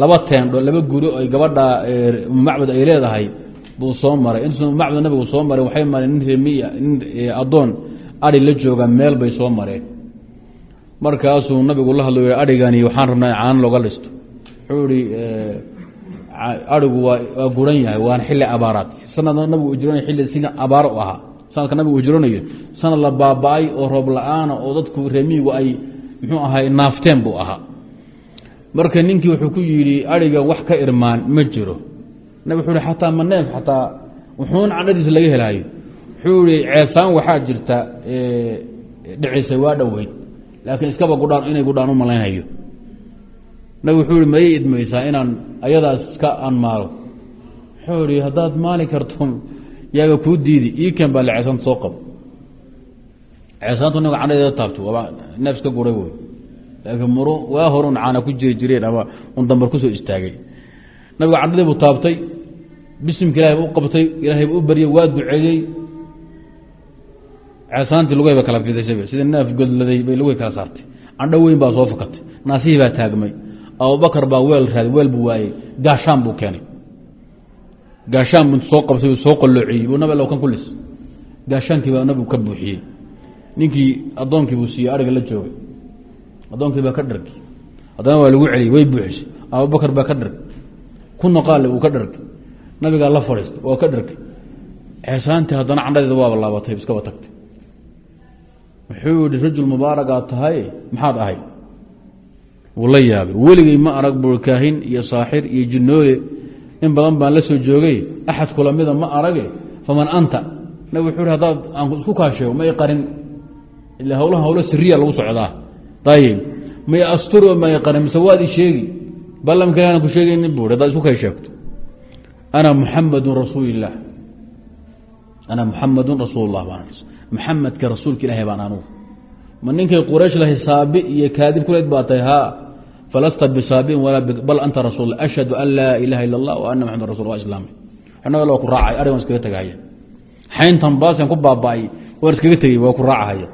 laba teendho laba guri ay gabadha macbud ay leedahay buu soo maray. Intuusa macbud nabigu soo maray waxay mareen nin remiya nin addoon ari la jooga meel bay soo mareen. Markaasuu nabigu la hadlo adhigani waxaan rabnaa caan looga listo wuxuu ihi arigu waa guran yahay waana xili abaaraad. Sanadna nabigu ujroonay xilli si abaar u ahaa. Sanadka nabigu ujroonayo sanad la baaba-ay oo roob la'aana oo dadku remiigu ay muxuu ahay naafteen buu ahaa. Marka ninkii wuxuu ku yidhi ariga wax ka irmaan ma jiro. Nabig wuxuu hi xataa ma xataa wuxuun cadhadiisa laga helaayo wuxuu ihi ceesaan waxaa jirta dhicisay waa dhoweyd laakiin iskaba gudhaan inay gudhaan u malaynhayo nabig wuxuu ihi mayay idmaysaa inaan ayadaas iska anmaalo wuxuu ihi haddaad maali karto yaaba kuu diidi ii keen baa le ceesaanta soo qabo. Ceesaantu nabiga cadhadeeda taabto waaba neef iska guray wey laakiin muru waa hor un caana ku jiri jireen ama un dambar ku soo istaagay. Nabiga cadhadii buu taabtay bisimka ilahay bu u qabtay ilaahay bu u baryey waa duceeyey ceesaantii lugay ba kala fidaysa sida neef godladay bay lugay kala saartay. Candho weyn baa soo fakatay naasihii baa taagmay. Abubakar baa weel raaday weel buu waayey. Gaashaan buu keenay. Gaashaan bu soo qabtay soo qaloociyey buu nabi allow kan kulis gaashaankii baa nabigu ka buuxiyey. Ninkii addoonkii buu siiyey ariga la joogay. Addoonkii baa ka dhargi haddana waa lagu celiyey way buuxisay abubakar baa ka dhargi ku noqaale uu ka dhargi nabigaa la fadhiistay waa ka dhargay. Ceesaantii haddana candhadeeda waaba laabatay iskaba tagtay wuxuu yihi rajul mubaaragaad tahay? Maxaad ahay wuu la yaabay. Weligey ma arag burkaahin iyo saaxir iyo jinoole in badan baan la soo joogay. Axad kula mida ma arage. Faman anta? Nabig wuxuu hi haddaad aan isku kaasheego ma i qarin. Ila hawlaha hawlo siriya lagu socdaa. Ayib may asturi oo may qarin mise waad i sheegi. Ku sheegaynin bu hadaad isku kay sheegto ana muxamadun rasuul illaah ana muxamadun rasuul lah baan muxamedka rasuulka ilaahay baan anugu ma ninkay quraysh lahay saabi iyo kaadib kuleed baa tahay haa falasta bisaabiin walaa bal anta rasul ashhadu an laa ilaha illa allah wa ana maxamed rasul wa islaami anaga loo ku raacay arig waan iskaga tegahaya xayntan baasan ku baaba-ay waan iskaga tegay waa ku raacahaya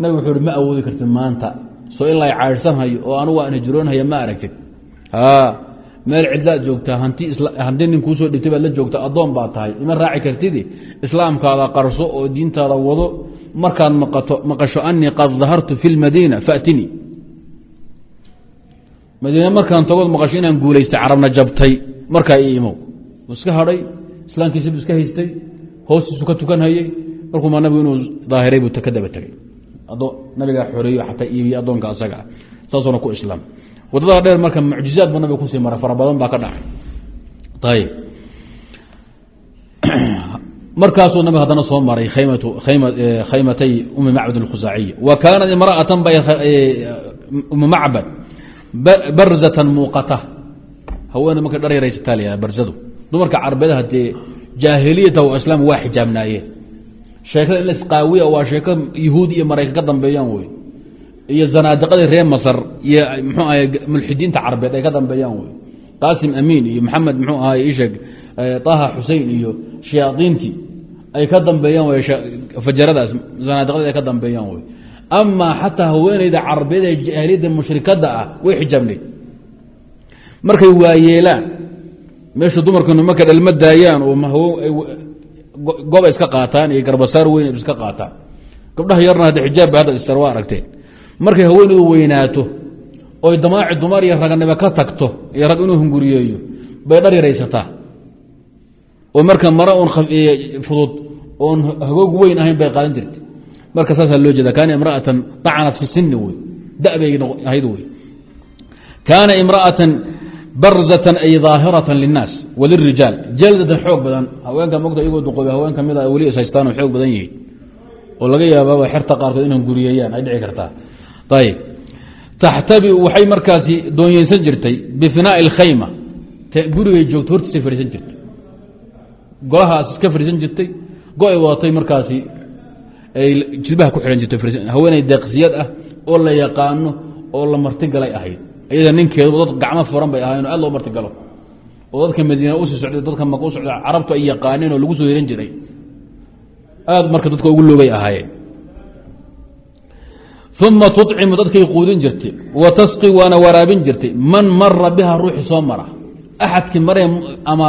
nabig wuxuu uhi ma awoodi kartid maanta soo meel cidlaad joogtaa hanti nin kuusoo dhigtay baad la joogtaa addoon baa tahay. Ima raaci kartidi islaamkaada qarso oo diintaada wado markaad maqato maqasho anii qad dahartu fi lmadiina fatinii madiine markaan tagood maqasho inaan guulaystay carabna jabtay markaa i imow. Iska hadhay? Islaamkiisibu iska haystay? Hoostiisu ka tukanhayey markuuma nabigu inuu daahiray buu ka daba tegay nabigaa xoreeyo xataa iibiye addoonka asaga ah. Saasuna ku islaam waddada dheer marka mucjizaad buu nabiga ku sii maray. Fara badan baa ka dhacay. Ayb markaasuu nabig haddana soo maray khaymatay umi macbad اkhusaaciya wa kaanat imra'atan ba umi macbad barzatan muuqata. Haweene marka dharyaraysataa la barzadu. Dumarka carbeedaha dee jaahiliyata o islaam waa xijaabnaayeen. Sheekada in lasqaawiya waa sheeko yahuud iyo maraykan ka dambeeyaan wey iyo zanaadiqadii reer masar iyo mxuu ahay mulxidiinta carbeed ay ka dambeeyaan wey qaasim amiin iyo maxamed mxuu ahay isheeg taha xusein iyo shayaaiintii ay ka dambeeyaan w fajaradaas zanaadiqadii ay ka dambeeyaan wey amaa xataa haweeneyda carbeed ee jaahiliyadda mushrikadda ah way xijaabnayd markay waayeelaan meesha dumarkanu markay dhalma daayaan oo goba iska qaataan iyo garbasaar weyn iska qaataan gabdhaha yarna hadda xijaabba hadda isar aragteen markay haweenedu weynaato oy damaaci dumar iyo raganimo ka tagto iyo rag inuu hunguriyeeyo bay dhar yaraysataa. Oo marka mare oon fudud oon hagoog weyn ahayn bay qaadan jirtay. Marka saasaa loo jeeda kaana imraatan dacanat fi sini wey dabay ahayd wey. Kaana imraatan barzatan ay daahiratan linaas walirijaal jaldatan xoog badan haweenka mogta iyagoo duqoobe haween ka mid a weli is haystaan oo xoog badan yihiin. Oo laga yaabaa xerta qaarkood inaan guriyeeyaan ay dhici kartaa ayib taxtabi waxay markaasi doonyeysan jirtay bifinaai اlkhayma gurigay joogto hortiisay fadhiisan jirtay golahaas iska fadhiisan jirtay go'ay wadatay markaasi ay jilbaha ku xidhan jirtay haweeney deeqsiyad ah oo la yaqaano oo la martigalay ahayd iyada ninkeedu dad gacmo furan bay ahayn oo aad loo martigalo oo dadka madiina u sii socday dadka maka u socda carabtu ay yaqaaneen oo lagu soo yeran jiray aad marka dadka ugu loogay ahaayeen uma tucimu dadkay quudin jirtay wa tasqi waana waraabin jirtay man mara biha ruuxi soo mara axadkii maree ama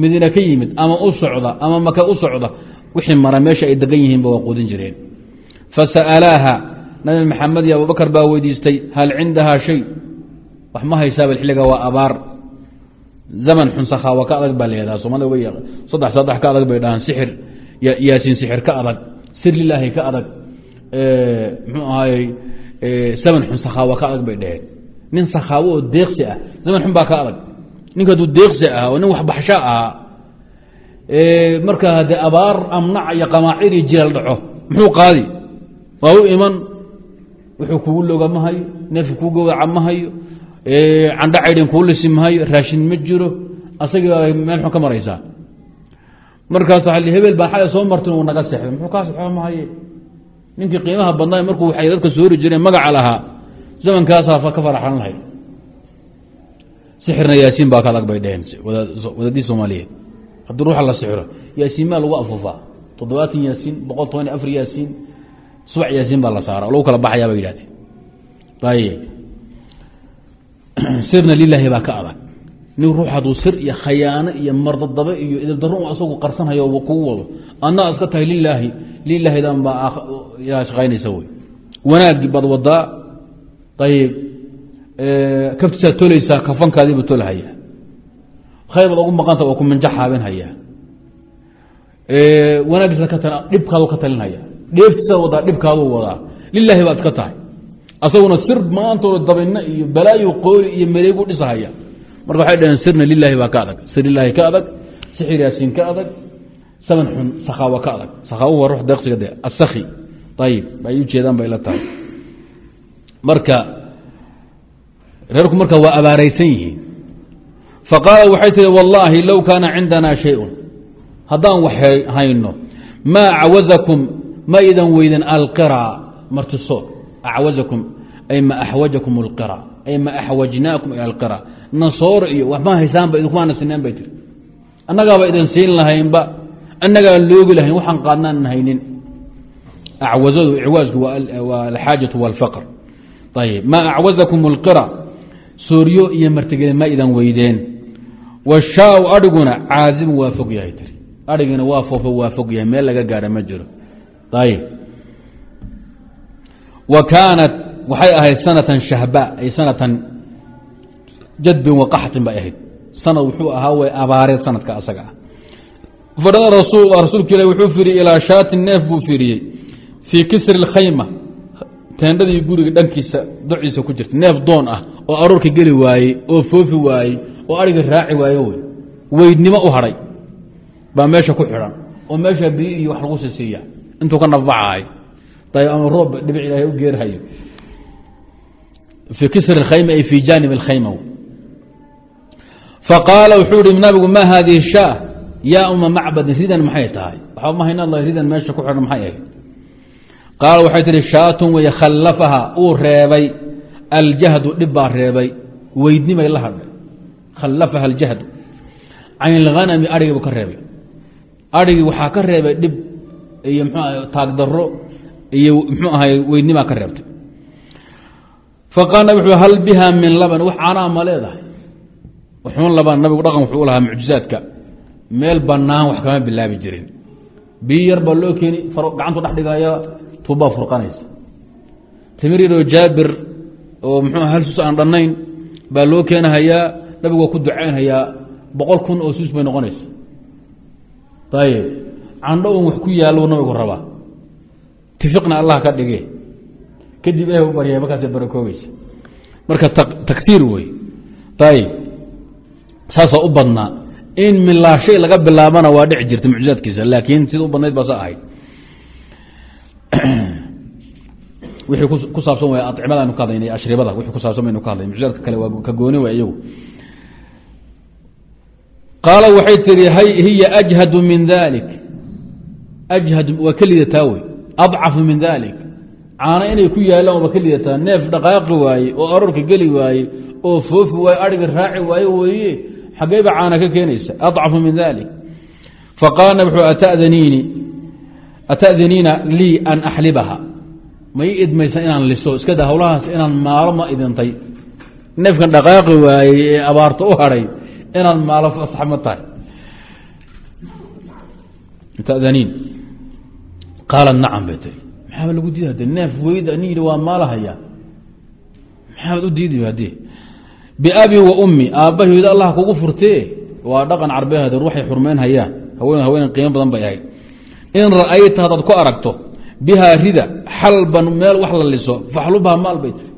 madiina ka yimid ama u socda ama maka u socda wixii mara meesha ay degan yihiinba waa quudin jireen fasa'alaaha nabi maxamed iyo abubakar baa weydiistay hal cindahaa shay wax ma haysaaba xilliga waa abaar zaman xun sakhaawa ka adag baa la yihahdaa soomaalida way saddex saddex ka adag bay dhahaan sixir yaasiin sixir ka adag sir lilaahi ka adag muxuu ahaayey zaman xun sakhaawa ka adag bay dhaheen. Nin sakhaawo oo deeqsi ah zaman xun baa ka adag. Ninka hadduu deeqsi ah oo nin waxbaxsho ahaa marka haddee abaar amnac iyo qamaacir iyo jilaal dhaco muxuu qaadi? Waa u iman? Wuxuu kugu loga ma hayo neefka kuu gowraca ma hayo candho kuu lisi mahayo raashin ma jiro asagii meel xun ka maraysaa. Markaas hebel baa soo martin uu naga seexday. Muxuu kaa sexo mahaye ninkii qiimaha badnaa markuu waxay dadka soori jireen magaca lahaa zamankaasaa ka faraxan lahayd. Sixirna yaasiin baa ka adag bay dheheen wadaadii soomaaliyeed. Haddii ruuxa la sixiro yaasiin maa lagu afuufaa toddobaatan yaasiin boqol toban afar yaasiin subax yaasiin baa la saara lagu kala baxayaa bay yidhahdeen sirna lilaahi baa ka adag nin ruux hadduu sir iyo khayaano iyo mardadabe iyo idildaro asagu qarsanhayo kugu wado adna iska tahay lilaahi lilaahidan baa shaqaynaysa wey wanaagii baad wadaa ayib kaftisaad tolaysaa kafankaadiibuu tolhayaa khayr baad ugu maqanta waa ku minja xaabinhayaa wanaagiisa ka dhibkaadu ka talinhaya dheeftiisaad wadaa dhibkaaduu wadaa. Lilaahi baad iska tahay. Asaguna sir maantooda dabinno iyo balaayo qooli iyo mareegu dhisahaya marka waxay dhaheen sirna lilaahi baa ka adag. Sir lilaahi ka adag sixir yaasiin ka adag saban xun sakhaawo ka adag. Sakhaawo waa ruux deeqsiga de asakhi ayib ay u bay la tahay. Marka reerku marka waa abaaraysan yihiin. Faqaala waxay tihi wallaahi low kaana cindana shayun. Haddaan wax hayno maa acwazakum ma idan weyden alqira martisoor acwazakum ay ma axwajakum alqira ay ma axwajnaakum ila alqira nasoor iyo waxma haysaanba idinkumaana sineen bay tiri. Annagaaba idin siin lahaynba annagaan loogi lahayn waxaan qaadnaanan haynin. Acwazadu icwaasku waa alxaajatu walfaqr ayib ma acwazakum alqira? Sooryo iyo martigele ma idan weydeen. Washaau adhiguna caazibun waa fog yahay tiri. Adhigina waa foofo waa fog yahay. Meel laga gaara ma jiro. Ayib wa kaanat waxay ahayd sanatan shahba ay sanatan jadbin waqaxatin bay ahayd. Sanad wuxuu ahaa way abaareed sanadka asaga ah. Fadhada rasuulka ilah wuxuu fiiriyey ilaa shaatin neef buu fiiriyey fii kisri اkhayma teendhadii guriga dhankiisa dociisa ku jirta. Neef doon ah oo aroorka geli waayey oo foofi waayey oo ariga raaci waayo wey. Weydnimo u hadhay. Baa meesha ku xidhan. Oo meeshaa biyo iyo wax lagu sisiiya. Intuu ka nafbacaayo ama roob dhibic ilaahay u geerhayo fii kisri khayma ay fii jaanib اkhayma faqaala wuxuu ihi nabigu ma haadihi shaa yaa uma macbadin ridan maxay tahay waxba ma hayna ridan meesha ku xidhan maxay ahayd qaala waxay tihi shaatun wey khallafaha uu reebay aljahdu dhib baa reebay weydnimay la hadhay khallafaha aljahdu can ilhanami adhigii buu ka reebay adhigii waxaa ka reebay dhib iyo mxuu ahay taagdaro iyo mxuu ahay weydnimaa ka reebtay faqaal nabig wuxuu hal biha min laban wax caanaa ma leedahay wuxuun labaan nabigu dhaqan wuxuu lahaa mucjizaadka. Meel bannaan wax kama bilaabi jirin. Biyo yar baa loo keeni gacantu dhex dhigaya tuubbaa furqanaysa. Timir yaroo jaabir oo muxuu hal suus aan dhannayn baa loo keenahayaa nabigu waa ku ducaynhayaa boqol kun oo suus bay noqonaysa. Ayib candho un wax ku yaallo nabigu rabaa. Tifiqna allah ka dhige kadib ilahi u baryay markaas barakoobaysa marka taktiir wey ayib saasaa u badnaa. In milaa shay laga bilaabana waa dhici jirta mucjizaadkiisa laakiin sida u badnayd baa sa ahayd. Wixii ku saabsan way acimada aynu ka hadlaynay ashribada wixii ku saabsan baynu ka hadlay mucjizaadka kale waa ka gooni way iyagu. Qaala waxay tihi hiya ajhadu min dalik ajhadu waa ka lidataa wey. Adcafu min dalik caano inay ku yaalaan waaba ka lidataa neef dhaqaaqi waaye oo aroorka geli waaye oo foofi waaye adhiga raaci waaye weeye xaggeyba caana ka keenaysa adcafu min dalik faqaala nab atadaniini ata'daniina lii an axlibaha. Ma ii idmaysa inaan liso iska da hawlahaas inaan maalo ma idintay. Neefkan dhaqaaqi waayey ee abaarta u hadhay inaan maalo fasax ma tahay. Tadaniin qaala nacam bay tiri. Maxaaba lagu diida neef weyda nin yidhi biabi wa ummi aabbahooda allah kugu furtee waa dhaqan carbeed ruuxay xurmeyn hayaan haween haweenan qiimo badan bay ahayd in ra'ayta haddaad ku aragto bihaa rida xalban meel wax la liso faxlubhaa maal bay tiri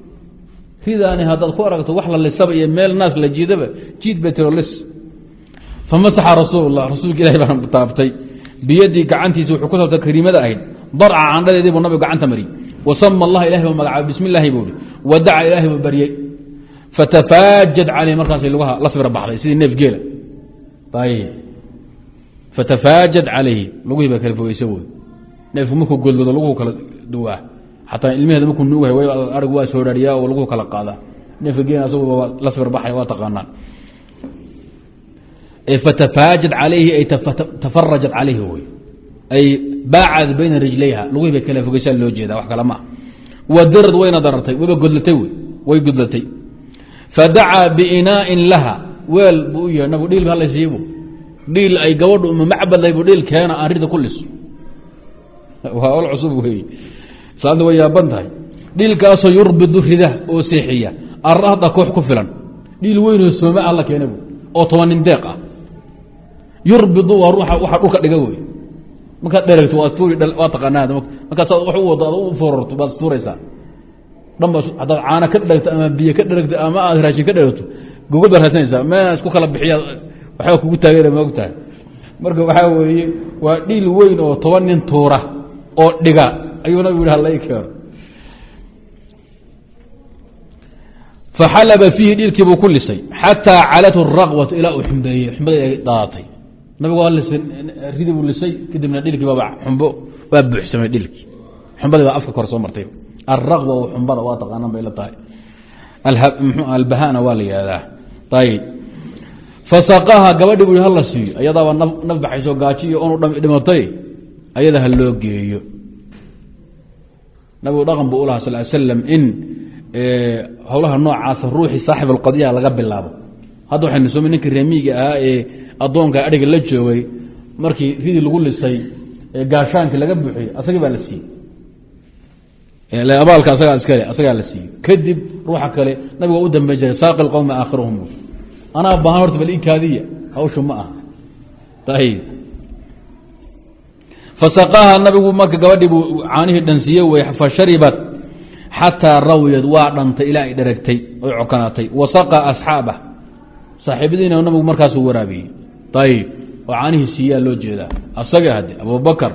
ridaani haddaad ku aragto wax la lisaba iyo meel naas la jiidaba jiid bay tiro lis famasaxa rasuullah rasuulka ilahi baan taabtay biyadii gacantiisa wuxuu ku taabtay kariimada ahayd darca candhadeedii buu nabigu gacanta mariyey wasama allah ilahi buu magacaabay bismi fatafaajad caleyh markaas lugaha calayhi lugihii baa kala fogeysa woy neefku markuu godlado laguhu kala duwaa xataa ilmaheeda markuu nuugahay arig waa soodhaariyaa oo laguhu kala qaadaa neefka geela asagu la sbir waa taqaanaan fatafaajad calayhi ay tafarajat calayhi wey ay baacad bayna rijlayha lugihii bay kala fogeysaa loo jeeda wax kale maa wadarad wayna darartay wayba godlatay wey way godlatay fadacaa biinaa'in laha. Weel buu u yahay nabigu dhiil ba halaysiibu dhiil ay gabadhu uma macbadlaybu dhiil keena aan rida ku liso. Waa ol cusub wey islaamta way yaaban tahay. Dhiilkaasoo yurbidu rida oo seexiya. Arahda koox ku filan. Dhiil weynoo soome ah la keena bu oo toban nin deeq ah. Yurbidu waa ruuxa waxa dhulka dhiga wey markaad dheregto waad tuuri waa taqaanaa. Markaasaad wax u wado ad u foorarto baad tuuraysaa dhanba haddaad caana ka dheragto ama biyo ka dheragto ama aad raashin ka dheragto gogol baad raadsanaysaa meela isku kala bixiya waxba kugu taageera ma og tahay marka waxaa weeye waa dhiil weyn oo toban nin tuura oo dhiga ayuu nabigu yihi halai keeno faxalaba fiihi dhiilkii buu ku lisay xataa calathu raqwatu ilaa uu xumbeeyey. Xumbadii ay daadatay. Nabigu waa lisay ridii buu lisay kadibna dhilkii baaba xumbo waa buuxsamay dhilkii xumbadii baa afka kor soo martay alraqwa xumbada waa taqaanaan bay la tahay albahana waa la yihahdaa ayib fasaqaha gabadhi bu hala siiyo ayadaaba naf baxayso gaaji iyo onu dhimatay ayada ha loo geeyo nabigu dhaqan buu ulahaa sal slam in howlaha noocaasa ruuxii saaxib alqadiya laga bilaabo hadda waxaynu sooma ninkii reemiiga ahaa ee addoonka adhiga la joogay markii ridii lagu lisay gaashaankii laga buuxiyey asagii baa la siiyey abaalka asagaa iskale asagaa la siiyey. Kadib ruuxa kale nabiga waa u dambeyn jiray saaqi qowma aakhiruhum. Anaa baahan horta bal ikaadiya hawshu ma aha. Ayib fasaqaha nabigu marka gabadhii buu caanihii dhansiiye wey fasharibat xataa rawiyad waa dhantay ilaa ay dheragtay oy cokanaatay. Wasaqa asxaabah saaxiibadiina nabigu markaasuu waraabiyey. Ayib oo caanihii siiyaa loo jeedaa. Asaga hadde abubakar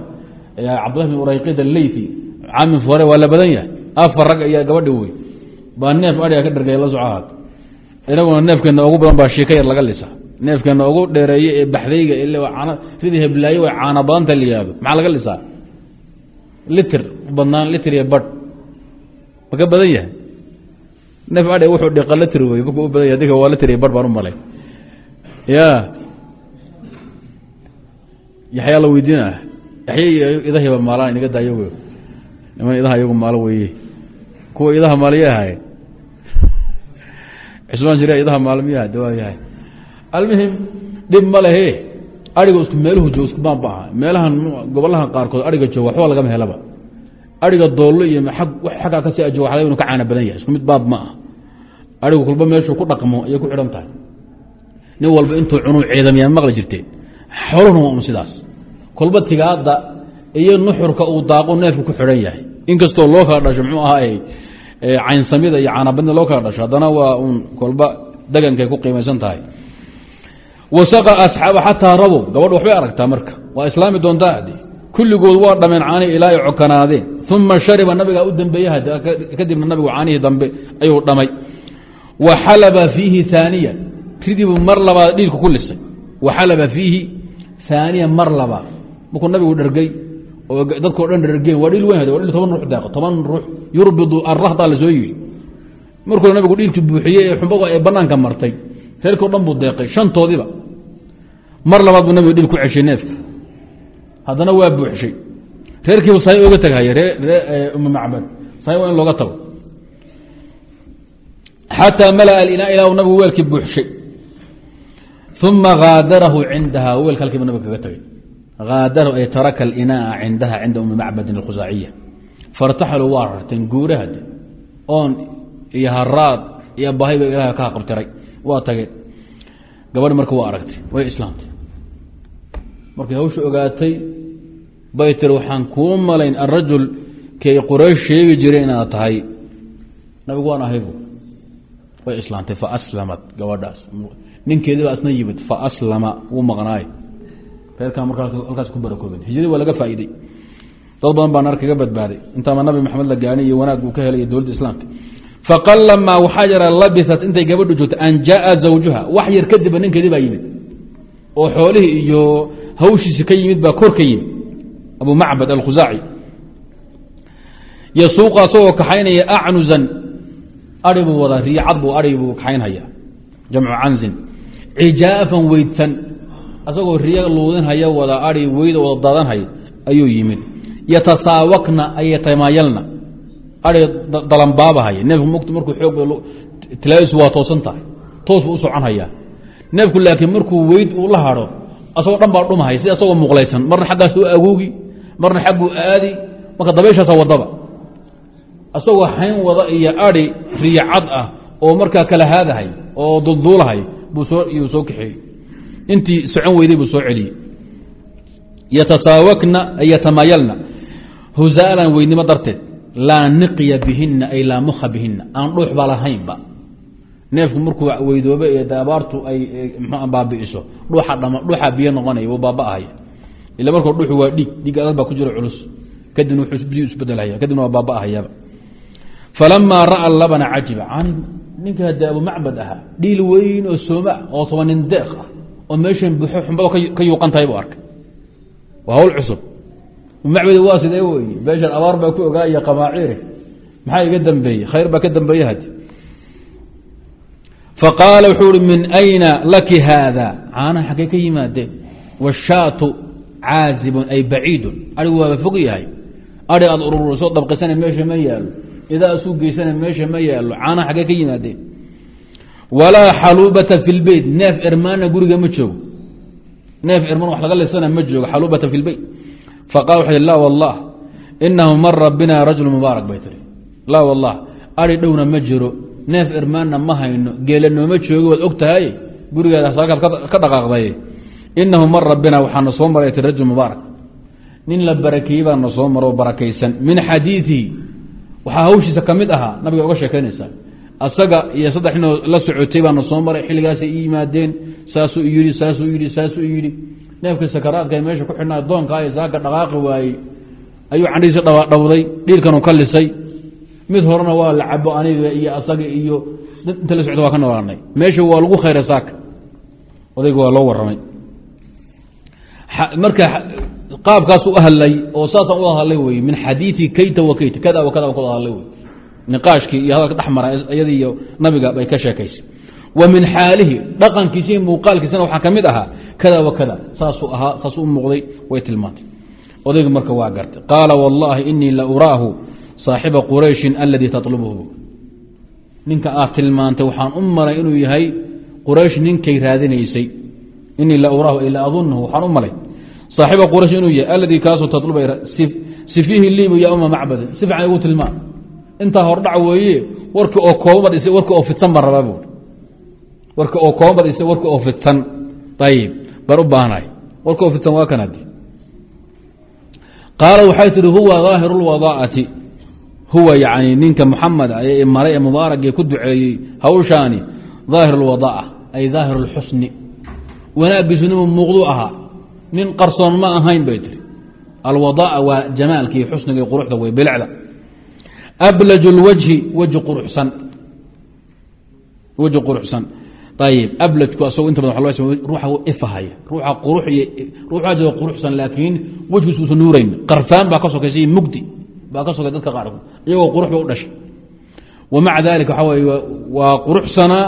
cabdulahi bin urayqid aleythi caamin fore waa la badan yahay. Afar rag ayaa gabadhi wey baa neef adhiga ka dhergay la socohaad inaguna neefkeena ugu badan baa shiika yar laga lisa neefkeena ugu dheereeye ee baxdayga ridii heblaaye way caana badanta la yihahdo maxaa laga lisaa? Litir badnaan litir iyo badh. Ma ka badan yahay? Neef adhi wuxuu dhiqa litir wey markuu u badan yahay adika waa litir iyo badh baan u malay. Ya. Yaxyaa la weydiina yaxya idahiba maalaan inaga daayo wey niman idaha iyagu maalo weeye. Kuwa idaha maaliya ahaye cismaan jira idaha maalmiyaha dawaa yahay. Almuhim dhib ma lehe. Ariga isku meeluhu joog isku baanba aha. Meelahan gobolaha qaarkood ariga jooga waxba lagama helaba. Ariga doollo iyo xaggaa ka sii ajoog waxda inu ka caana badan yahay. Isku mid baab ma ah arigu kulba meeshuu ku dhaqmo ayay ku xidhan tahay. Nin walba intuu cunuu ciidamyaa maqli jirteen xooluhuna waa un sidaas. Kolba tigaada iyo nuxurka uu daaqo neefku ku xidhan yahay. Inkastoo loo kala dhasho muxuu ahaa caynsamida iyo caanabadna loo kala dhasho haddana waa uun kolba degankay ku qiimaysan tahay. Wasaqa asxaaba xataa rabow gabadh waxbay aragtaa marka waa islaami doontaa ade kulligood waa dhameen caanihi ilaa ay cokanaadeen. Uma shariba nabigaa u dambeeye kadibna nabigu caanihii dambe ayuu dhamay. Wa xalaba fiihi aaniya ridiibuu mar labaad dhiilku ku lisay. Wa xalaba fiihi aaniya mar labaad. Markuu nabigu dhergey oo dadkao dhan dhergeen waa dhiil weyn waa dhil toban ruux deeqo toban ruux yurbidu arahdaa la soo yidhi. Markuu nabigu dhiilkii buuxiyey ee xumbagu ay banaanka martay reerkao dhan buu deeqay shantoodiiba. Mar labaad buu nabigu dhiil ku ceshay neefka. Haddana waa buuxshay. Reerkiiba saay oga taghaya ree uma macbad. Saay waa in looga tago. Xataa malaa alinaa ilaa nabigu weelkii buuxshay. Uma haadarahu cindaha weelka halkiiba nabiga kaga tagay haadarahu ay taraka alinaa cindaha cinda umi macbadin alkhusaaciya fartaxaluu waa rarteen guurahade oon iyo haraad iyo bahay ba ilaah ka qabtiray waa tageen gabadhi marka waa aragtay way islaamtay markay hawsha ogaatay bay tiri waxaan kuu malayn arajul kay quraysh sheegi jiray inaad tahay nabigu waan ahaybu way islaamtay faaslamat gabadhaas reerkaa markaa halkaas ku barakooben hijradii waa laga faa'iidey dad badan baa naar kaga badbaaday. Intaama nabi maxamed la gaani iyo wanaag uu ka helay dowladda islaamka. Faqalamaa waxaa yara labisat intay gabadhu joogto an jaaa zawjuha. Wax yar kadibba ninkeedii baa yimid. Oo xoolihii iyo hawshiisi ka yimid baa kor ka yimid. Abu macbad alkhusaaci yasuuqa asagoo kaxaynaya acnuzan ari buu wadaa riicad buu ari buu kaxaynhaya jamcu canzin. Cijaafan weydsan asagoo riya luudinhaya wada ari weyda wada daadanhaya ayuu yimid. Yatasaawakna ay yatamayalna ari dalanbaabahaya neefku markuu xoog tilaadiisu waa toosan tahay. Toos buu u soconhayaa neefku laakiin markuu weyd uu la hadho asagoo dhan baa dhumahaya si asagoo muqlaysan. Marna xaggaas u aguugi marna xagguu aadi marka dabayshaasa wadaba. Asagoo xayn wada iyo ari riyacad ah oo markaa kala haadahay oo dulduulahay buu soo kaxeeyey intii socon weyday buu soo celiyey. Yatasaawakna ay yatamayalna husaalan weydnimo darteed laa niqya bihina ay laa mukha bihina aan dhuux ba lahaynba. Neefku markuu weydoobe ee daabaartu ay mxu baabi'iso. Dhuuxa biyo noqonaya wuu baaba'ahaya ila markoo dhuuxu waa dhiig dhiig adag baa ku jiro culus. Kadibna wuxuu biyu isbedelhaya kadibna waa baaba'ahayaba falamaa ra'a labana cajiba. Ninka hadde abu macbad ahaa dhiil weyn oo sooma oo tobanin deeq ah oo meeshan buxo xumbado ka yuuqan tahay buu arkay. Waa hawl cusub. Macbadi waa sidee weye beeshan abaar baa ku ogaa iyo qamaaciire maxaa iga dambeeyey? Khayr baa ka dambeeye hadi faqaala wuxuu uhi min ayna laki haada caanaha xaggee ka yimaadeen washaatu caazibun ay baciidun. Arig waaba fog yahay. Ari aad ururiso dabqisana meesha ma yaalo idaa isu geysana meesha ma yaalo caanaha xaggee ka yimaadeen walaa xaluubata fi lbeyt neef irmaana guriga ma joogo. Neef irmaan wax laga lisana ma joogo. Xaluubata fi lbeyt faqala wuxuu laa wallah inahu mara bina rajulu mubaarak bay tiri laa wallah ari dhowna ma jiro. Neef irmaanna ma hayno. Geela nooma joogo waad og tahay gurigeeda saakaad ka dhaqaaqday. Inahu mara bina waxaana soo maray ti rajul mubaarak. Nin la barakeeyey baana soo maro barakaysan. Min xadiiihi waxaa hawshiisa ka mid ahaa nabiga uga sheekaynaysaa asaga iyo saddex la socotay baana soo maray xilligaasay i yimaadeen. Saasuu yidhi saasuu yidhi saasuu yidhi. Neefkii sakaraadka meesha ku xidhnaa doonkaa iyo saaka dhaqaaqi waayey ayuu candhihiisi dhawday dhiilkanu ka lisay. Mid horena waa la cabo aniga iyo asaga iyo inta la socda waa ka noolaanay. Meesha waa lagu khayra saaka. Odayga waa loo waramay marka qaabkaasu u hadlay oo saasaan u hadlay wey min xadiii kayta wa kayta kada wa kada ku hadlay wey niqaashkii iyo hadalka dhex mara iyada iyo nabiga bay ka sheekaysay. Wa min xaalihi dhaqankiisa iyo muuqaalkiisana waxaa ka mid ahaa kada wa saasuu ahaa saasuu u muuqday way tilmaantay. Odayga marka waa gartay qaala wallaahi inii la uraahu saaxiba qurayshin aladii talubuhu ninka aad tilmaantay waxaan u malay inuu yahay quraysh ninkay raadinaysay. Inii la uraahu ay la adunahu waxaan u malay. Saaxiba quraysh inuu yahay aladii kaasoo taluba sifihi liibu ya uma macbadin si igu tilmaan intaa hordhac weeye warka oo koobamad is warka oo fitan baan rabaa buui warka oo koobamad is warka oo fitan ayib baan u baahnahay warka oo fitan waa kan hadi qaala waxay tihi huwa daahiru lwadaa'ati huwa yani ninka muxamed ee maray ee mubaarak ee ku duceeyey hawshaani daahir lwadaa'a ay daahir lxusni wanaaggiisu muuqdu ahaa. Nin qarsoon ma ahayn bay tiri alwadaa'a waa jamaalka iyo xusniga iyo quruxda wey bilicda ablaju lwajhi wji quruxsan weji quruxsan ayib ablajku asagoo inta badan ruuxa ifahaya ruuxa qurux iyo ruuxaajoo quruxsan laakiin wejgiisu usan nuurayn qarfaan baa ka sokaysa iyo mugdi baa ka sokay dadka qaarkood iyagoo qurux ba u dhashay wa maca dalika waxaa wey waa quruxsanaa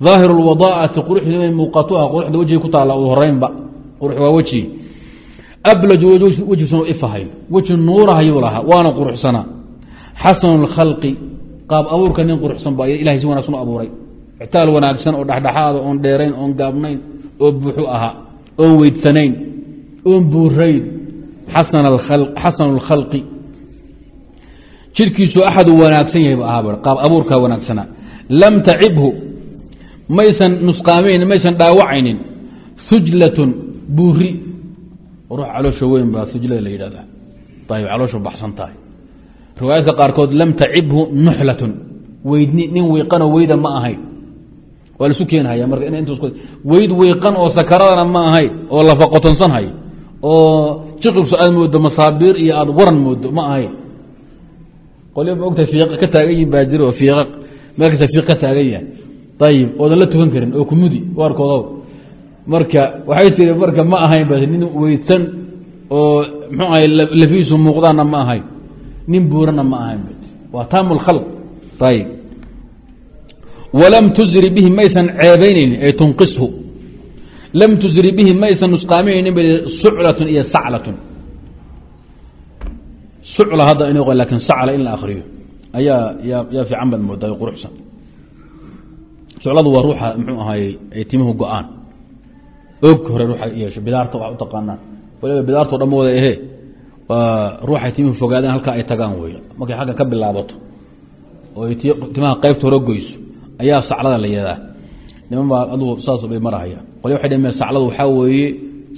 daahir lwadaa'ati quruxdii muuqato ah quruxda wejiga ku taalla u horeynba qurux waa xasanu اkhalqi qaab abuurka nin quruxsan ba ilahay si wanagsan u abuuray. Ictaal wanaagsan oo dhexdhexaada oon dheerayn oon gaabnayn oo buuxu ahaa oon weydsanayn oon buurayn. Xasanu اlkhalqi jirkiisu axadu wanaagsan yahay bu ahaa qaab abuurka wanaagsanaa lam tacibhu maysan nusqaamaynin maysan dhaawacaynin. Hujlatun buuri. Ruux caloosha weyn baa hujlada la yidhahda ayb calooshu baxsan tahay riwaayaadka qaarkood lam tacibhu nuxlatun weydni nin wiiqanoo weyda ma ahayn waa laisu keenhaya marka weyd wiiqan oo sakaradana ma ahayn oo lafaqotonsan oo jiqibsu aad moodo masaabiir iyo aada waran moodo ma ahayn qolyo ma ogtahay fiiq ka taagan yihiin baa jiro oo fiiqa meel kasta fiiq ka taagan yahay. Ayib oodan la tukan karin oo kumudi waarkooda marka waxay tiri marka ma ahayn ba nin weydsan oo mxuu ahay lafiisu muuqdaana ma ahayn nin buurana ma ahayn waa taam اkhalq ayb walam tuzri bihi maysan ceebaynaynin ay tunqishu. Lam tuzri bihi maysan nusqaaminaynin suclatun iyo saclatun. Sucla hadda in laakiin sacla in la akriyo ayaa yaa fiican baad moodaa quruxsan. Sucladu waa ruuxa mxuu ahaay ay timuhu go'aan. Og hore ruuxa yeesho bidaarta waa u taqaanaan. Waliba bidaarto dhan wada ehe ruuxay timuhu fogaadeen halkaa ay tagaan wey markay agga ka bilaabato oo timaha qaybta hore goyso ayaa saclada la yadaa niman baa adugu saas bay marahaya qolya waxay dhn sacladu waxaa weeye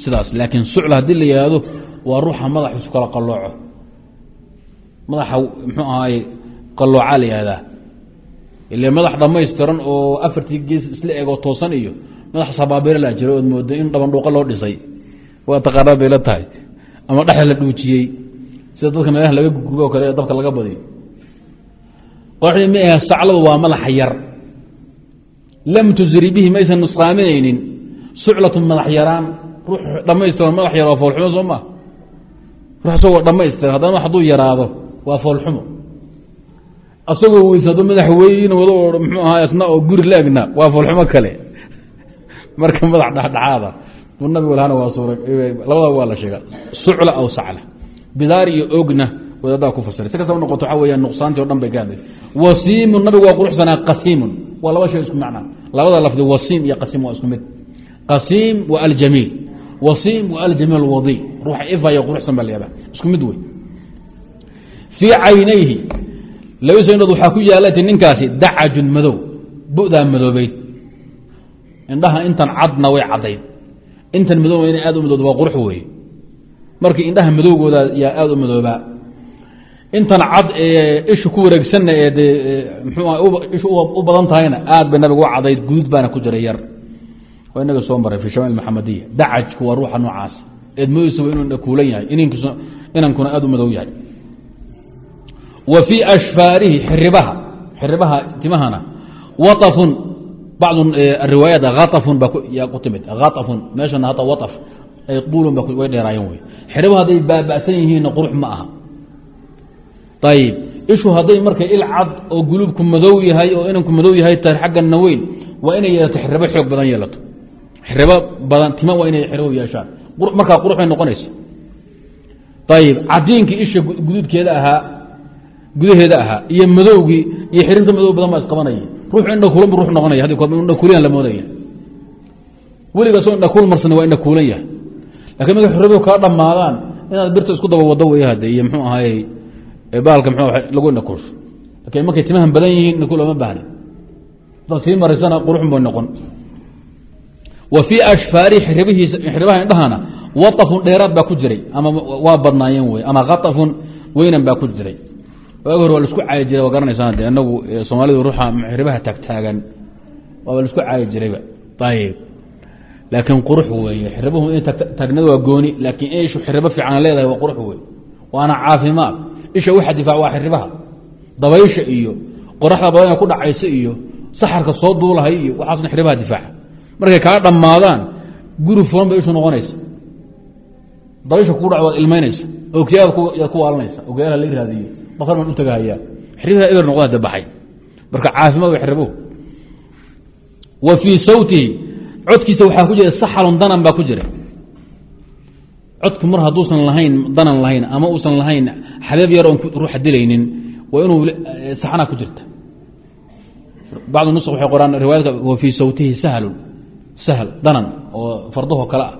sidaas laakiin sucla haddii la yihahdo waa ruuxa madaxiisu kala qalooco madaxa muxuu ahaay qaloocaa la yihahdaa ile madax dhammaystiran oo afartii gees isla egoo toosan iyo madax sabaabeer la jiro ood moodo in dhabandhuuqa loo dhisay waa taqaanaa bay la tahay ama dhexda la dhuujiyey sida dadka meelaha laga gugubo o kale dabka laga badiyo qoraxdii ma ahe sacladu waa madaxa yar. Lam tusri bihi maysan nusqaaminaynin suclatu madax yaraan. Ruux dhammaystiran madax yar waa foolxumo soo maa ruux isagoo dhammaystiran haddana hadduu yaraado waa foolxumo. Asagoo weysado madax weyn wado mxuu ahaa isna oo guri laegna waa foolxumo kale. Marka madax dhexdhexaada buu nabigu lahana waa suura labada waa la sheega sucla aw sacla. Bidaar iyo ogna wadadaa ku fasiray si kastaba noqoto waxaa weya nuqsaantii o dhan bay ka wasiimun nabigu waa quruxsanaa qasiimun. Waa laba shay isku macnaa. Labada lafdi wasiim iyo qasiim waa isku mid. Qasiim wa aljamiil. Wasiim wa aljamiil alwadi. Ruuxa ifaya quruxsan baa layaba isku mid wey. Fii caynayhi labadiisa indhood waxaa ku yaalati ninkaasi dacajun madow bu'daa madoobeyd indhaha intan cadna way caddayd intan madow ina aad u madooda waa qurux weeye. Markii indhaha madowgooda yaa aada u madoobaa intan cad ee ishu ku wareegsanna ee dee mxuu ishu u badan tahayna aad bay nabiga u cadayd guduud baana ku jiray yar. Oo inaga soo maray fi shamail maxamadiya dacajku waa ruuxa noocaas. Eed moodaysa inuu indhakuulan yahay inankuna aad u madow yahay. Wa fii ashfaarihi xiribaha xiribaha timahana waafun bacdu riwaayaat aafun baa ku timid aafun meeshana hadda waaf ay duulun ba way dheeraayeen wey xiribaha hadday baaba'san yihiinna qurux ma aha ayib ishu hadday marka il oo guluubku madow yahay oo inanku madow yahay tahay xagganna weyn waa inay yeelato xiribo xoog badan yeelato xiribo badan tima waa inay xiribo yeeshaan markaa qurux bay noqonaysa ayib cadiinkii isha guduudkeeda ahaa gudaheeda ahaa iyo madowgii iyo xiriirta madow badan baa isqabanaya ruuxu indhakuulan bu rux noqonaya? Haddii indhakuulan la moodaya weligaasoo indhakuul marsan waa indhakuulan yahay laakiin markay xiribo kaa dhammaadaan inaad birta isku daba wado wey hade iyo mxuu ahaay baalka m lagu indhakuulsho laakiin markay timahan badan yihiin indhakuul ooma baahni hadaad sii maraysana quruxun bay noqon. Wa fii ashfaari xiribaha indhahana waafun dheeraad baa ku jiray ama waa badnaayeen wey ama kaafun weynan baa ku jiray waagi hore waa la caayi jiray waa garanaysaan de inagu soomaalidu ruuxa xiribaha taagtaagan waaba la caayi jirayba. Ayib laakiin qurux weeye. Xiribuhu in taagnada waa gooni laakiin ishu xiribo fiican leedahay waa qurux wey waana caafimaad. Isha waxa difaac waa xiribaha dabaysha iyo qoraxda badan ku dhacaysa iyo saxarka soo duulahay iyo waxaasna xiribaha difaaca markay kaa dhammaadaan guri furan bay ishu noqonaysa. Dabaysha kugu dhac waad ilmaynaysa. Ogyaad ku waalanaysa ogyaalaha la raadiyo bakar baan u tagahayaa. Xiribaha eber noqda de baxay. Marka caafimaad xiribuhu wa fii sawtihi codkiisa waxaa ku jira saxalun danan baa ku jira. Codku mar hadduusan lahayn danan lahayn ama uusan lahayn xabeeb yar oon ruuxa dilaynin waa inuu saxnaa ku jirta. Bacdu nus waxay qoraan riwaayadka wa fii sawtihi sahlun sahl danan oo fardahoo kale ah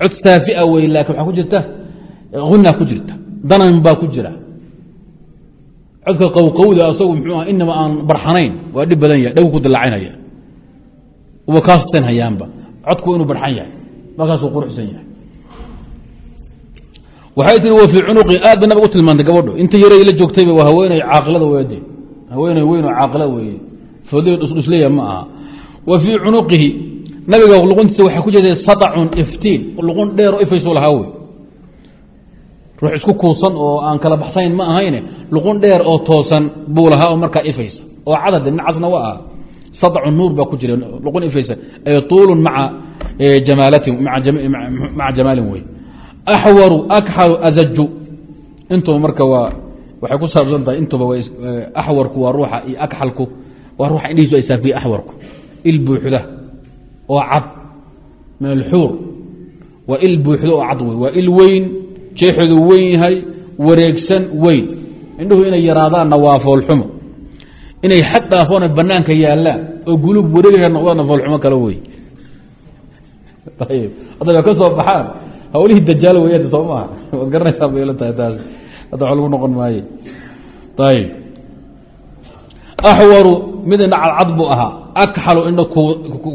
cod saafia wey laakin waxaa ku jirta hunaa ku jirta danan baa ku jira. Codka qowqowda asagu mxuu ah inaba aan barxanayn waa dhib badan yahay dhagu ku dalacinaya uba kaassan hayaanba codku inuu barxan yahay markaasuu quruxsan yahay. Waxay tihi wa fii cunuqi aad ba nabig tilmaantay gabadho inta yaray la joogtayba waa haweeney caaqilada weede haweeney weyn oo caaqila weeye foodada dhusdhusleya ma aha. Wa fii cunuqihi nabiga luquntiisa waxaa ku jirtay sadacun iftiin. Luqun dheero ifaysu lahaa wey. Ruux isku kuusan oo aan kala baxsayn ma ahayne. Luqun dheer oo toosan buu lahaa oo markaa ifaysa. Oo cadade nacasna wa ah sadcu nuur baa ku jira luqun ifaysa. Ee tuulun maa jamaalatin maca jamaalin wey. Axwaru akxalu azaju intuba marka waa waxay ku saabsan tahay intuba axwarku waa ruuxa iyo akxalku. Waa ruuxa indhihiisu ay saafiye axwarku. Il oo cad min alxuur waa il buuxda oo cad wey waa il weyn jeexeedu weyn yahay wareegsan weyn. Indhuhu inay yaraadaanna waa foolxumo inay xad dhaafoona banaanka yaallaan oo guluub wareegaya noqdaanna foolxumo kale wey ayb hadday ka soo baxaan hawlihii dajaal weya soo maaha waad garanaysaa bay la tahay taas hadda wa lagu noqon maaye. Ayb axwaru mid indha cadcad buu ahaa akxalu indha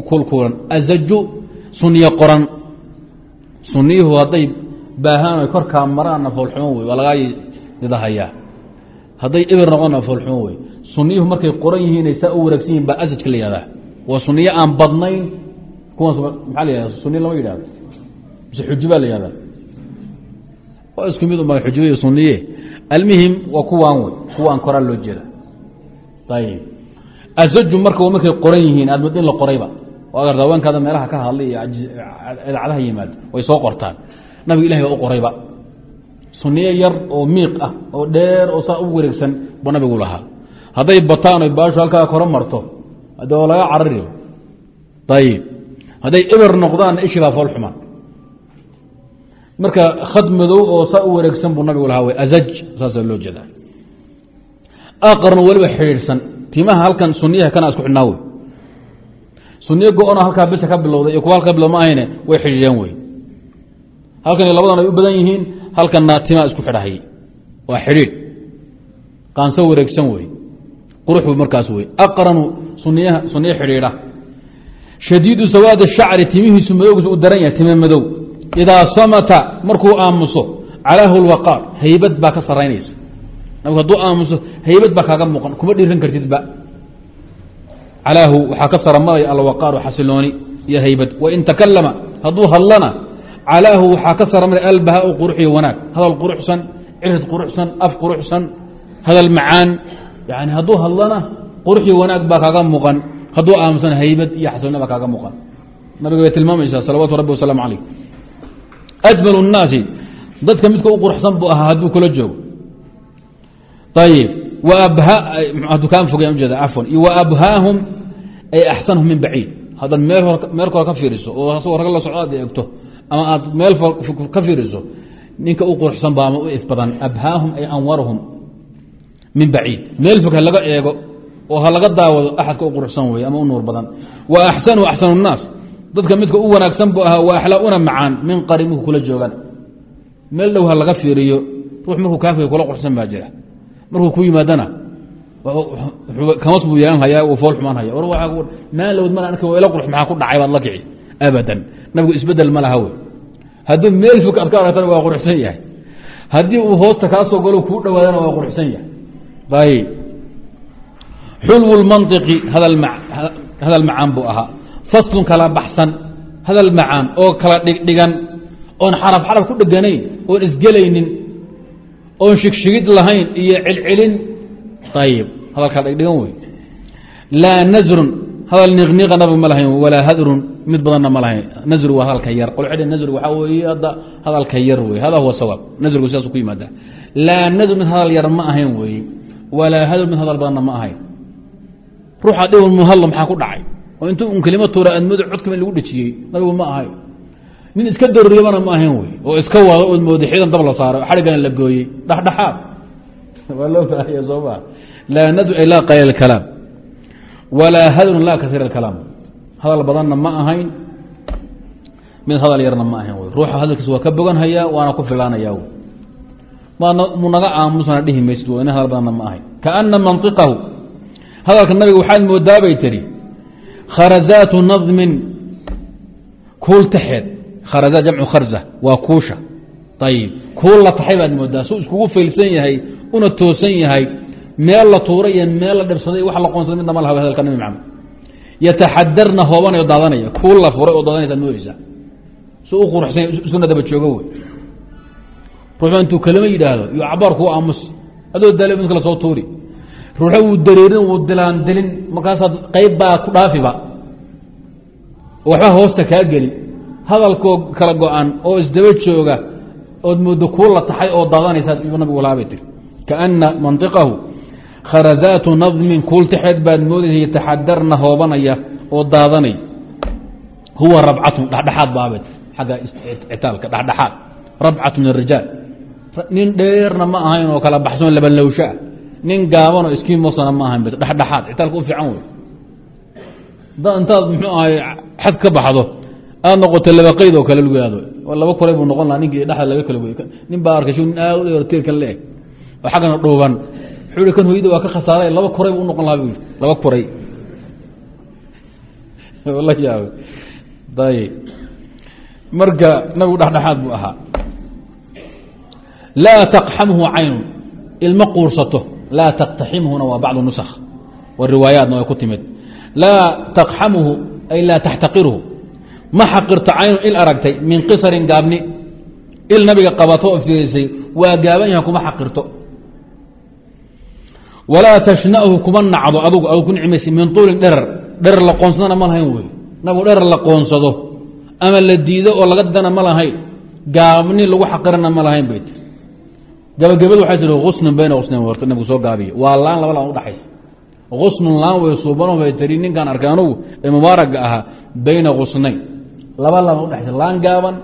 kuulkuulan azaju suniye qoran suniyuhu hadday baahaan korkaa maraanna foolxumo wey waa lagaa didahayaa hadday ibir noqonna foolxumo wey suniyuhu markay qoran yihiinay saa u wareegsan yihiin baa asajka la yihahdaa waa suniye aan badnayn kuwaas maxaa la yihahda suniye lama yidhahdo mise xuji baa la yihahdaa waa isku mid uma xujubiy suniye almuhim waa kuwaan wey kuwaan koraa loo jeeda ayib asaju marka markay qoran yihiin aad mud in la qorayba agarta haweenkaada meelaha ka hadlay iyo idaacadaha yimaado way soo qortaan. Nabiga ilahi baa u qorayba. Suniye yar oo miiq ah oo dheer oo saa u wareegsan buu nabigu lahaa hadday bataan oy baashu halkaa koro marto de oo laga carari ayib hadday eber noqdaanna ishi baa marka khad madow oo saa u wareegsan buu nabigu lahaa w azaj loo jeedaa aqarno weliba xidhiidhsan. Timaha halkan suniyaha kana isku xidhnaa wey. Suniye go-ono halkaa bisa ka bilowday iyo kuwa halka bilowd ma ahayne way xidhiidheen wey. Halkan labadan ay u badan yihiin halkanna timaa isku xidhahay. Waa xidhiidh. Qaanso wareegsan wey. Quruxbu markaas wey. Aqranu suniyaha suniye xidhiidha. Shadiidu sawaad shacri timihiisu madowgiis u daran yahay time madow. Idaa samata markuu aamuso calaahu lwaqaar haybad baa ka saraynaysa nabigu hadduu aamuso haybad baa kaaga muuqan. Kuma dhiiran kartidba calaahu waxaa ka saramaraya alwaqaaru xasilooni iyo haybad. Wain takalama hadduu hadlana calaahu waxaa ka saramaraya albahaa quruxiyo wanaag. Hadal quruxsan cirid quruxsan af quruxsan hadal macaan. Yani hadduu hadlana quruxiyo wanaag baa kaaga muuqan. Hadduu aamusana haybad iyo xasilooni baa kaaga muuqan. Nabiga bay tilmaamaysaa salawaatu rabbi wasalaamu calayh. Ajmal الnaasi dadka midka u quruxsan buu ahaa hadduu kula joogo ayib hadduu kaan fogeyan ujeeda cafwan iyo waabhaahum ay axsanhum min baciid haddaad meel kore ka fiiriso oo asagoo rag la socdo aad eegto ama aad meel ka fiiriso ninka u quruxsan ba ama u if badan abhaahum ay anwarhum min baciid meel fog ha laga eego oo ha laga daawado axadka u quruxsan wey ama u nuur badan wa axsanuhu axsanu الnaas dadka midka u wanaagsan buu ahaa wa axlaa-una macaan min qari markuu kula baa jira markuu ku yimaadana kamas buu yeelan hayaa uu fool xumaan haya. Maalowd mana ark ila qurux maxaa ku kala baxsan oo kala dhigdhigan oon xaraf xaraf ku dheganayn oon isgelaynin oon shigshigid lahayn iyo celcelin. Ayib hadalkaa dhigdhigan wey laa nasrun hadal niqniqanaba ma lahayn walaa hadrun. Mid badanna ma lahayn. Nasru waa hadalka yar. Qolxidha nasru waxaa weeye hadda hadalka yar wey hada huwa sawaab nasrigu sidaas ku yimaada. Laa nasr mid hadal yar ma ahayn weeye walaa hadr mid hadal badanna ma ahayn. Ruuxa dhiwal muhallo maxaa ku dhacay? Oo intuu un kelima tuura admoodo codkama in lagu dhejiyey nabigu ma ahay nin iska darribana ma ahayn wey oo iska wado ood mooda xidan dab la saaray xadhiggana la gooyey dhexdhexaad. Waa loo baahaya soo maa laa nadr ay laa qayl kalaam. Walaa hadrun laa kasiir akalaam hadal badanna ma ahayn mid hadal yarna ma ahayn wey. Ruuxa hadalkiisa waa ka bogan hayaa waana ku filaanayaa wey. Mu naga aamusana dhihi maysid w nin hadal badanna ma ahayn. Kaana mantiqahu hadalka nabiga waxaad moodaabay tiri kharazaatu nadmin kuul kharazaat jamcu kharza waa kuusha. Ayib kuul la taxay baad moodaa suu iskugu faylsan yahay una toosan yahay meel la tuuray iyo meel la dhibsaday wax la qoonsaday midna ma laha hadalka nabi maxamed. Yataxadarna hoobanayo daadanaya. Kuul la furay oo daadanaysa moodeysa su u quruxsan iskuna daba joogo wey. Ruuxu intuu kelimo yidhaahdo iyo cabaar kuu aamus adoo daale mid kale soo tuuri. Ruuxo wuu dareerin wuu dilaandilin markaasaad qayb baa ku dhaafiba waxba hoosta kaa geli hadalkoo kala go-an oo isdaba jooga ood moodo kuu la taxay oo daadanaysaa nabigu lahaa bay tiri. Kaana mantiqahu kharazaatu nadmin kuultaxeed baad moodaysa yataxadarna hoobanaya oo daadanay. Huwa rabcatun dhexdhexaad baabay tir xagga ictaalka dhexdhexaad. Rabcatu min arijaal nin dheerna ma ahayn oo kala baxsanoo labalowsho ah. Nin gaabanoo iskiimosana ma ahayn dhexdhexaad ictaalka u fiican wey intaad muxuu ahay xad ka baxdo aad noqoto laba qayd oo kale lagu yihahdo laba koray buu noqon lahaa ninkii dhexda laga kala wey nin baa arkay nin aad u dheer tiirkan leeg oo xaggana dhuuban. Wuxuu kan hooyada waa ka khasaaray laba koray buu noqon lahaa bu laba koray. La yaab ayb marka nabigu dhexdhexaad buu ahaa. Laa taqxamhu caynun. Ilma quursato. Laa taqtaximhuna waa bacdu wa riwaayaatna way ku timid. Laa taqxamuhu ay laa taxtaqirhu ma xaqirto caynun il aragtay min qisarin gaabni. Il nabiga qabato oo fiirisay waa gaaban yahan kuma xaqirto. Walaa tashnahu kuma nacdo adgu adgu ku nicmaysa min tuulin dherer. Dherer la qoonsadana ma lahayn wey. Nabigu dherer la qoonsado. Ama la diido oo laga didana ma lahayn. Gaabni lagu xaqirana ma lahayn bay tii gabagabadu waxay tihi usnun bayna usnayn warta nabigu soo gaabiya waa laan laba laan udhaxaysa usnun laan way suubano bay tii ninkaan arkay ee mubaaraga ahaa bayna usnayn laba laan udhexaysa laan gaaban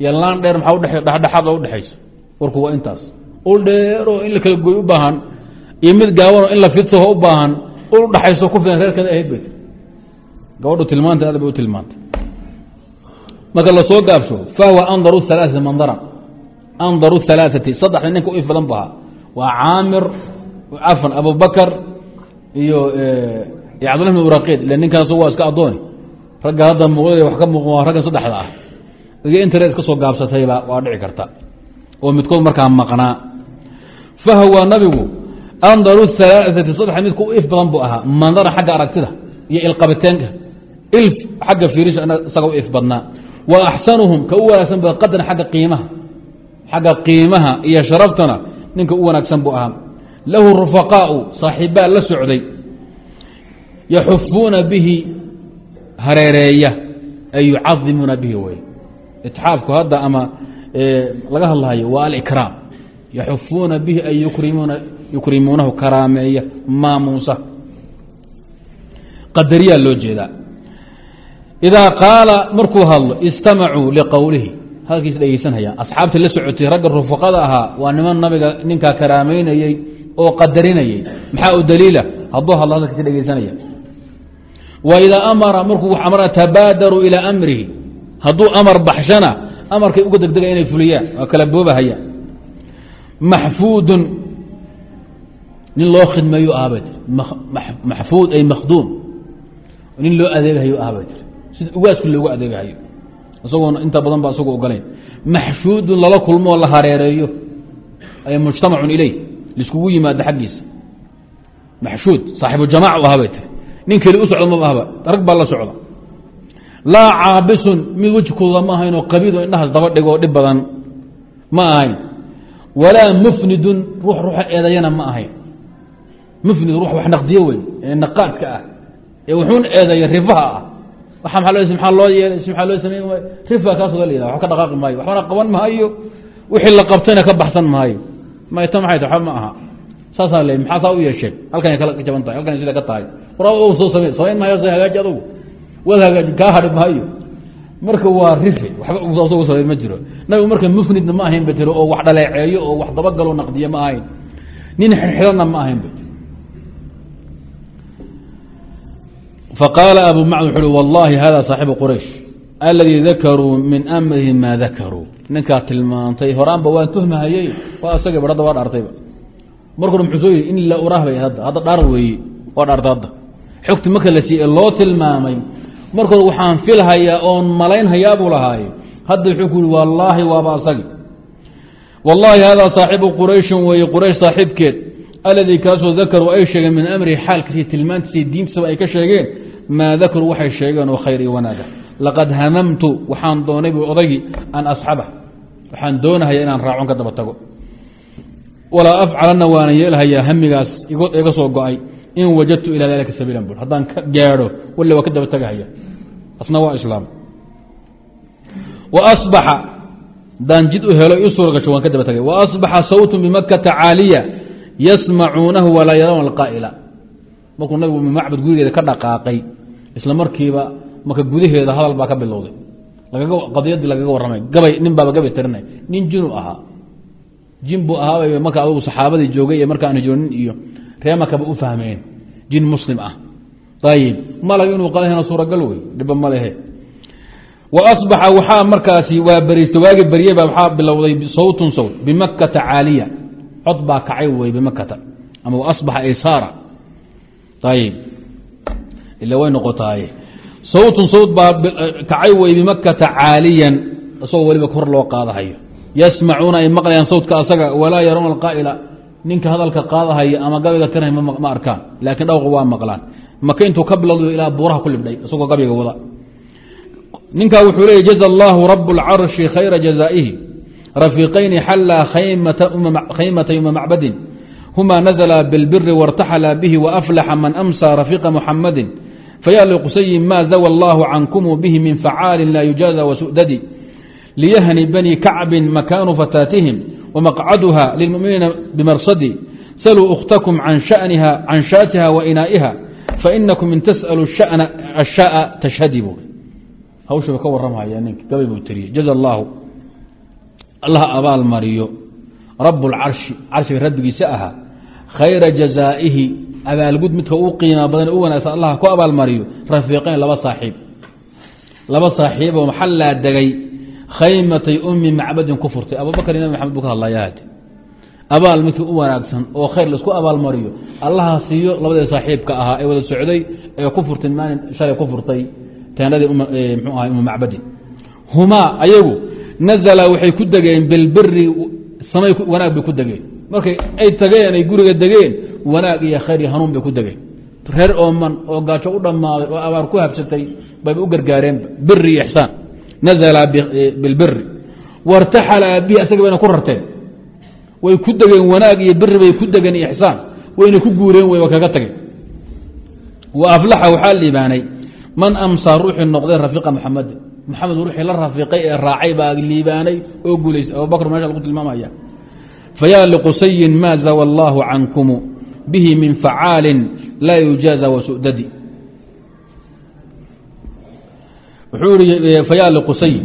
iyo laan dheer maxaa udhe dhexdhexaad oo udhexaysa warku waa intaas. Ul dheeroo in la kala goy u baahan iyo mid gaabanoo in la fidsaho u baahan ul udhaxayso ku filan reerkeeda ahayd bay gabadhu tilmaanta aad bay u tilmaantay. Marka la soo gaabsho fahwa andaru alaaثati mandara. Andaru alaaثati saddexda ninka u if badan bu ahaa waa caamir cafan abubakar iyo cabdullah bn uraqid. Ila ninkaas waa iska adooni ragga hadda muuqda wax ka muuqan waa raggan saddexda ah. Iyo intare iska soo gaabsatayba waa dhici karta. Oo midkood markaa maqnaa. Fahwa nabigu andaru alaaثati saddexa midka u if badan bu ahaa. Mandara xagga aragtida iyo ilqabiteenka ilf xagga fiirisha isaga u if badnaa. Wa axsanuhum ka u wanaagsan ba qadran agga qiimaha. Xagga qiimaha iyo sharaftana ninka u wanaagsan buu ahaa. Lahu rufaqaau saaxiibbaa la socday. Yaxufuuna bihi hareereeya ay yucadimuuna bihi wey itxaafku hadda ama laga hadlahayo waa alikraam. Yaxufuuna bihi ay yukrimuunahu karaameeya maamuusa. Qadariyaa loo jeedaa. Idaa qaala markuu hadlo istamacuu liqowlihi hadalkiis dhegeysanhayaan asxaabtii la socotay ragga rufaqada ahaa waa niman nabiga ninkaa karaameynayey oo qadarinayey maxaa u daliila? Hadduu hadlo hadalkiis dhegeysanaya wa idaa amara markuu wax amra tabaadaru ilaa amrihi hadduu amar baxshana amarkay uga degdega inay fuliyaan waa kala boobahaya maxfuudun nin loo khidmeeyo ahaabay tir maxfuud ay makhduum. Nin loo adeegahayo ahaabay tir sida ugaasku loogu adeegahayo. Isagoona inta badan ba isagu ogolayn. Maxshuudun lala kulmoo la hareereeyo. Ay mujtamacun iley laiskugu yimaado xaggiisa. Maxshuud saaxibu jamac u ahabay tiri nin keli u maba ahaba rag baa la socda. Laa caabisun mid wejkooda ma ahayn oo qabiid oo indhahaas daba dhigoo dhib badan ma ahayn. Walaa mufnidun ruux ruuxa eedayana ma ahayn. Mufnid ruux wax naqdiye wey ee naqaadka ah ee wuxuun eedaya rifaha ah. Waa maa maa loo yeelay maa loo samey rifa kaasoo la yihah wa ka dhaqaaqi maayo waxbana qaban maayo wixii la qabtayna ka baxsan maayo. Mayta maxay ta waba ma aha. Saasaa le maxaa saa u yeesheen? Halkan kala jaban tahay halkan sida ka tahay war soo same samayn maayo hagaaji adugu. Waad hagaaji kaa hadhi maayo. Marka waa rife waxba asagu samey ma jiro. Nabigu marka mufnidna ma ahayn ba oo wax dhaleeceeyo oo wax dabagalo naqdiye ma ahayn. Nin xirxiranna ma ahayn ba tiro faqaala abu macd wuxu uhi wallahi hada saaxibu quraysh. Aladii dakaruu min amrihi maa dakaruu ninkaa tilmaantay horaanba waan tuhmahayey waa asagii ba hadda waa dhaartayba. Markuna muxuu soo yihi in la dhaartay hadda xogti marka la siiyey loo tilmaamay markood waxaan filhayaa oon malaynhayaa buu lahaaye hadda wuxuu ku yihi wallaahi waaba asagi. Wallaahi hada saaxibu qurayshin weeye quraysh saaxiibkeed aladii kaasoo dakaruu ay sheegeen min amrihi xaalkiisa tilmaantiisa diintisaba ay ka sheegeen maa dakaruu waxay sheegeen oo khayr iyo wanaaga laqad hamamtu waxaan doonay bu odaygii an asxaba. Waxaan doonahaya inaan raacon ka daba tago. Walaa afcalanna waanan yeelhayaa hamigaas iga soo go'ay in wajadtu ilaa dalika sabiilan bur. Haddaan ka gaadho walla waa ka daba tagahaya. Asna waa islaam. Wa asbaxa haddaan jid u helo i gasho waan ka daba tagay. Wa asbaxa sawtun bimakata caaliya yasmacuunahu walaa yarawna alqaa'ila. Markuu nabigu macbad gurigeeda ka dhaqaaqay isla markiiba marka gudaheeda hadal baa ka bilowday. Qadiyadii lagaga warramay. Gabay nin baaba gabay tirinay. Nin jinu ahaa. Jin buu ahaabay marka saxaabadii joogay ee markaan hijoonin iyo reemakaba u fahmeen. Jin muslim ah. Ayib malag inuu qadahena suuragal wey dhiba ma lehe. Wa asbaxa waxaa markaasi waa beriista waagi beryeba waxaa bilowday sawtun sawt bimakata caaliya. Cod baa kacay wey bimakata ama waasbaxa isaara ayib ila way noqotaaye. Sawtun sawt baa kacay wey bimakata caaliyan isagoo weliba kor loo qaadahayo. Yasmacuuna ay maqlayaan sawtka asaga walaa yarawna alqaa'ila ninka hadalka qaadahaya ama gabayga tirhay ma arkaan laakiin dhawqa waa maqlaan maka intuu ka bilowdo ilaa buuraha ku libdhay isagoo gabayga wada ninkaa wuxuu leeyay jaza allaahu rabu اlcarshi khayra jazaa'ihi rafiiqayni xallaa khaymata yuma macbadin huma nazla biاlbiri wartaxala bihi waaflaxa man amsى rafiiqa muxamadin faya liqusayi ma zawa allahu cankumu bihi min facaalin laa yujaaza wasu'dadi liyahni bani kacbin makaanu fataatihim wamaqcaduha lilmuminiina bimarsadi saluu ukhtakum can shaatiha wa inaa'iha fainakum in tas'alu asha'a tashhadi buu hawshuba ka warramaya ninka gabay buu tiriyey jaza allaahu allah abaal mariyo rabu lcarshi carshiga rabbigiisa ahaa khayra jazaa'ihi abaalgud midka u qiima badan u wanaagsan allah ku abaalmariyo rafiiqayn laba saaxiib laba saaxiiboo maxallaa degay khaymatay ummi macbadin ku furtay. Abubakar nabi maxamed buu ka hadlayaad. Abaal midkii u wanaagsan oo khayr la isku abaalmariyo allaha siiyo labadii saaxiibka ahaa ee wada socday ee ku furtay maalin shalay ku furtay teendhadii mxuu ahay ummu macbadin. Humaa ayagu nazala waxay ku degeen bilbiri samay wanaag bay ku degeen. Markay ay tageen ay guriga degeen wanaag iyo khayr iyo hanuun bay ku degeen. Reer ooman oo gaajo u dhammaaday oo abaar ku habsatay bayba u gargaareenba biri iyo ixsaan nazala bilbiri wartaxala bihi asaga bayna ku rarteen. Way ku degeen wanaag iyo biri bay ku degeen ixsaan. Wayna ku guureen waa kaga tageen. Wa aflaxa waxaa liibaanay man amsaa ruuxii noqday rafiiqa muxamadin maxamed ruuxii la rafiiqay ee raacay baa liibaanay oo guulaysay abubakr meesha lagu tilmaamaya. Fayaa liqusayin maa zawa allaahu cankumu bihi min facaalin laa yujaaza wasudadi wuxuu ihi fayaa liqusayin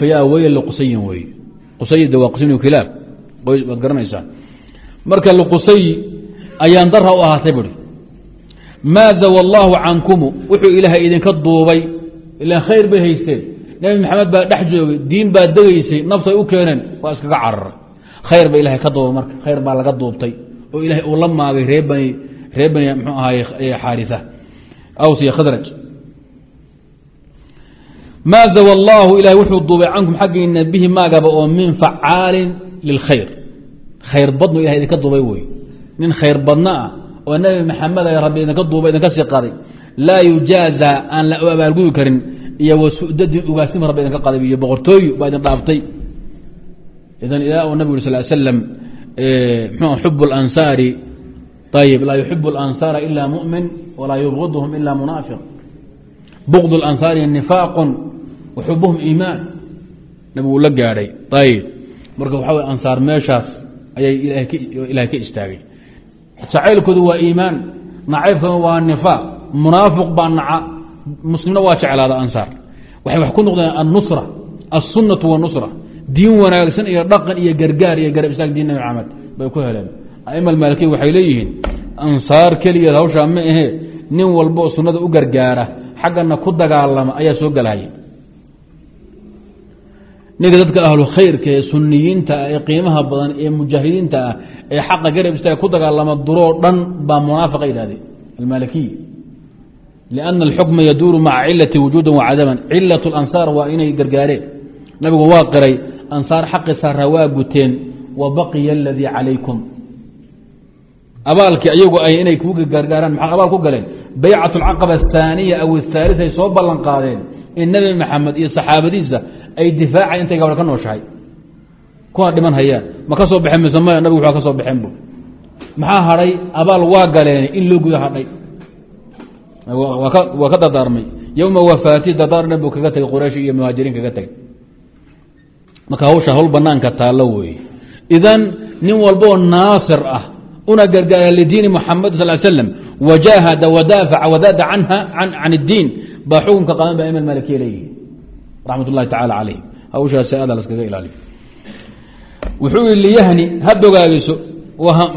fayaa weyl liqusayin wey qusayda waa qusayn kilaab waad garanaysaa marka liqusay ayaan dara u ahaatay buri. Maa zawa allaahu cankumu. Wuxuu ilaahay idinka duubay. Ilaan khayr bay haysteen. Nebi maxamed baa dhex joogay. Diin baa degaysay. Naftay u keeneen. Waa iskaga cararay. Khayr ba ilahay ka duubay marka. Khayr baa laga duubtay. Oo ilaahay uu la maagay ree bani ree bani mxuu ahaay xaarisa. Aws iyo khadraj maa dawa allaahu ilahay wuxuu duubay cankum xaggiina bihi maagaba oo min facaalin lilkhayr khayr badnu ilahay idinka duubay wey nin khayr badna ah oo nebi maxamed ay rabbi idinka duubay idinka sii qaday laa yujaaza aan la abaalgudi karin iyo wasu'dadii ugaasnima rabbi idinka qaday iyo boqortooyu baa idin dhaaftay idan ilaa uu nabig uri sal slam xubu lansaari ayib laa yuxibu alansaara ila mumin walaa yubgidhum ila munaafiq bugd اlansaari nifaaq wa xubuhum iimaan nabigu la gaadhay ayib marka waxaa way ansaar meeshaas ayay ilahay ka istaagay jacaylkoodu waa iimaan nacaybkooda waa nifaaq munaafiq baa naca muslimna waa jeclaada ansaar waxay wax ku noqdeen annusra alsunnatu wanusra diin wanaagsan iyo dhaqan iyo gargaar iyo garab istaag diin nabi maxamed bay ku heleen aima almaalikiya waxay leeyihiin ansaar keligeed hawshaa ma ahee nin walboo sunnada u gargaara xaggana ku dagaalama ayaa soo gelaya ninka dadka ahlu khayrka ee suniyiinta ah ee qiimaha badan ee mujaahidiinta ah ee xaqa garab istaaga ku dagaalama duroo dhan baa munaafiqa yidhahdeen almaalikiy lianna alxukma yaduuru maca cilati wujuudan wacadaman cilat lansaar waa inay gargaareen. Nabigu waa qiray ansaar xaqi saaraa waa guteen. Wa baqiya aladii calaykum. Abaalkii ayagu ay inay kugu gargaaraan maxaa abaal ku galeen? Baycat alcaqaba ahaaniya aw athaalita ay soo ballan qaadeen. In nebi maxamed iyo saxaabadiisa ay difaaca intay gabadha ka nooshahay. Kuna dhiman hayaan ma ka soo baxeen mise maya? Nabigu waa ka soo baxeen bu maxaa hadhay abaal waa galeen in loo guda hadhay. Waa ka dardaarmay yowma wafaati dardaarna buu kaga tegay quraysh iyo muhaajiriin kaga tegay marka hawsha hawl banaanka taallo weeye idan nin walboo naasir ah una gargaara lidiini muxamed sal slam wajaahada wadaafaca wadaada canha can اdiin baa xukunka qadan ba imaam malikiya leeyihi raxmat ullahi tacala calayh hawshaas aada laskaga ilaaliyo wuxuu i liyahni ha bogaageyso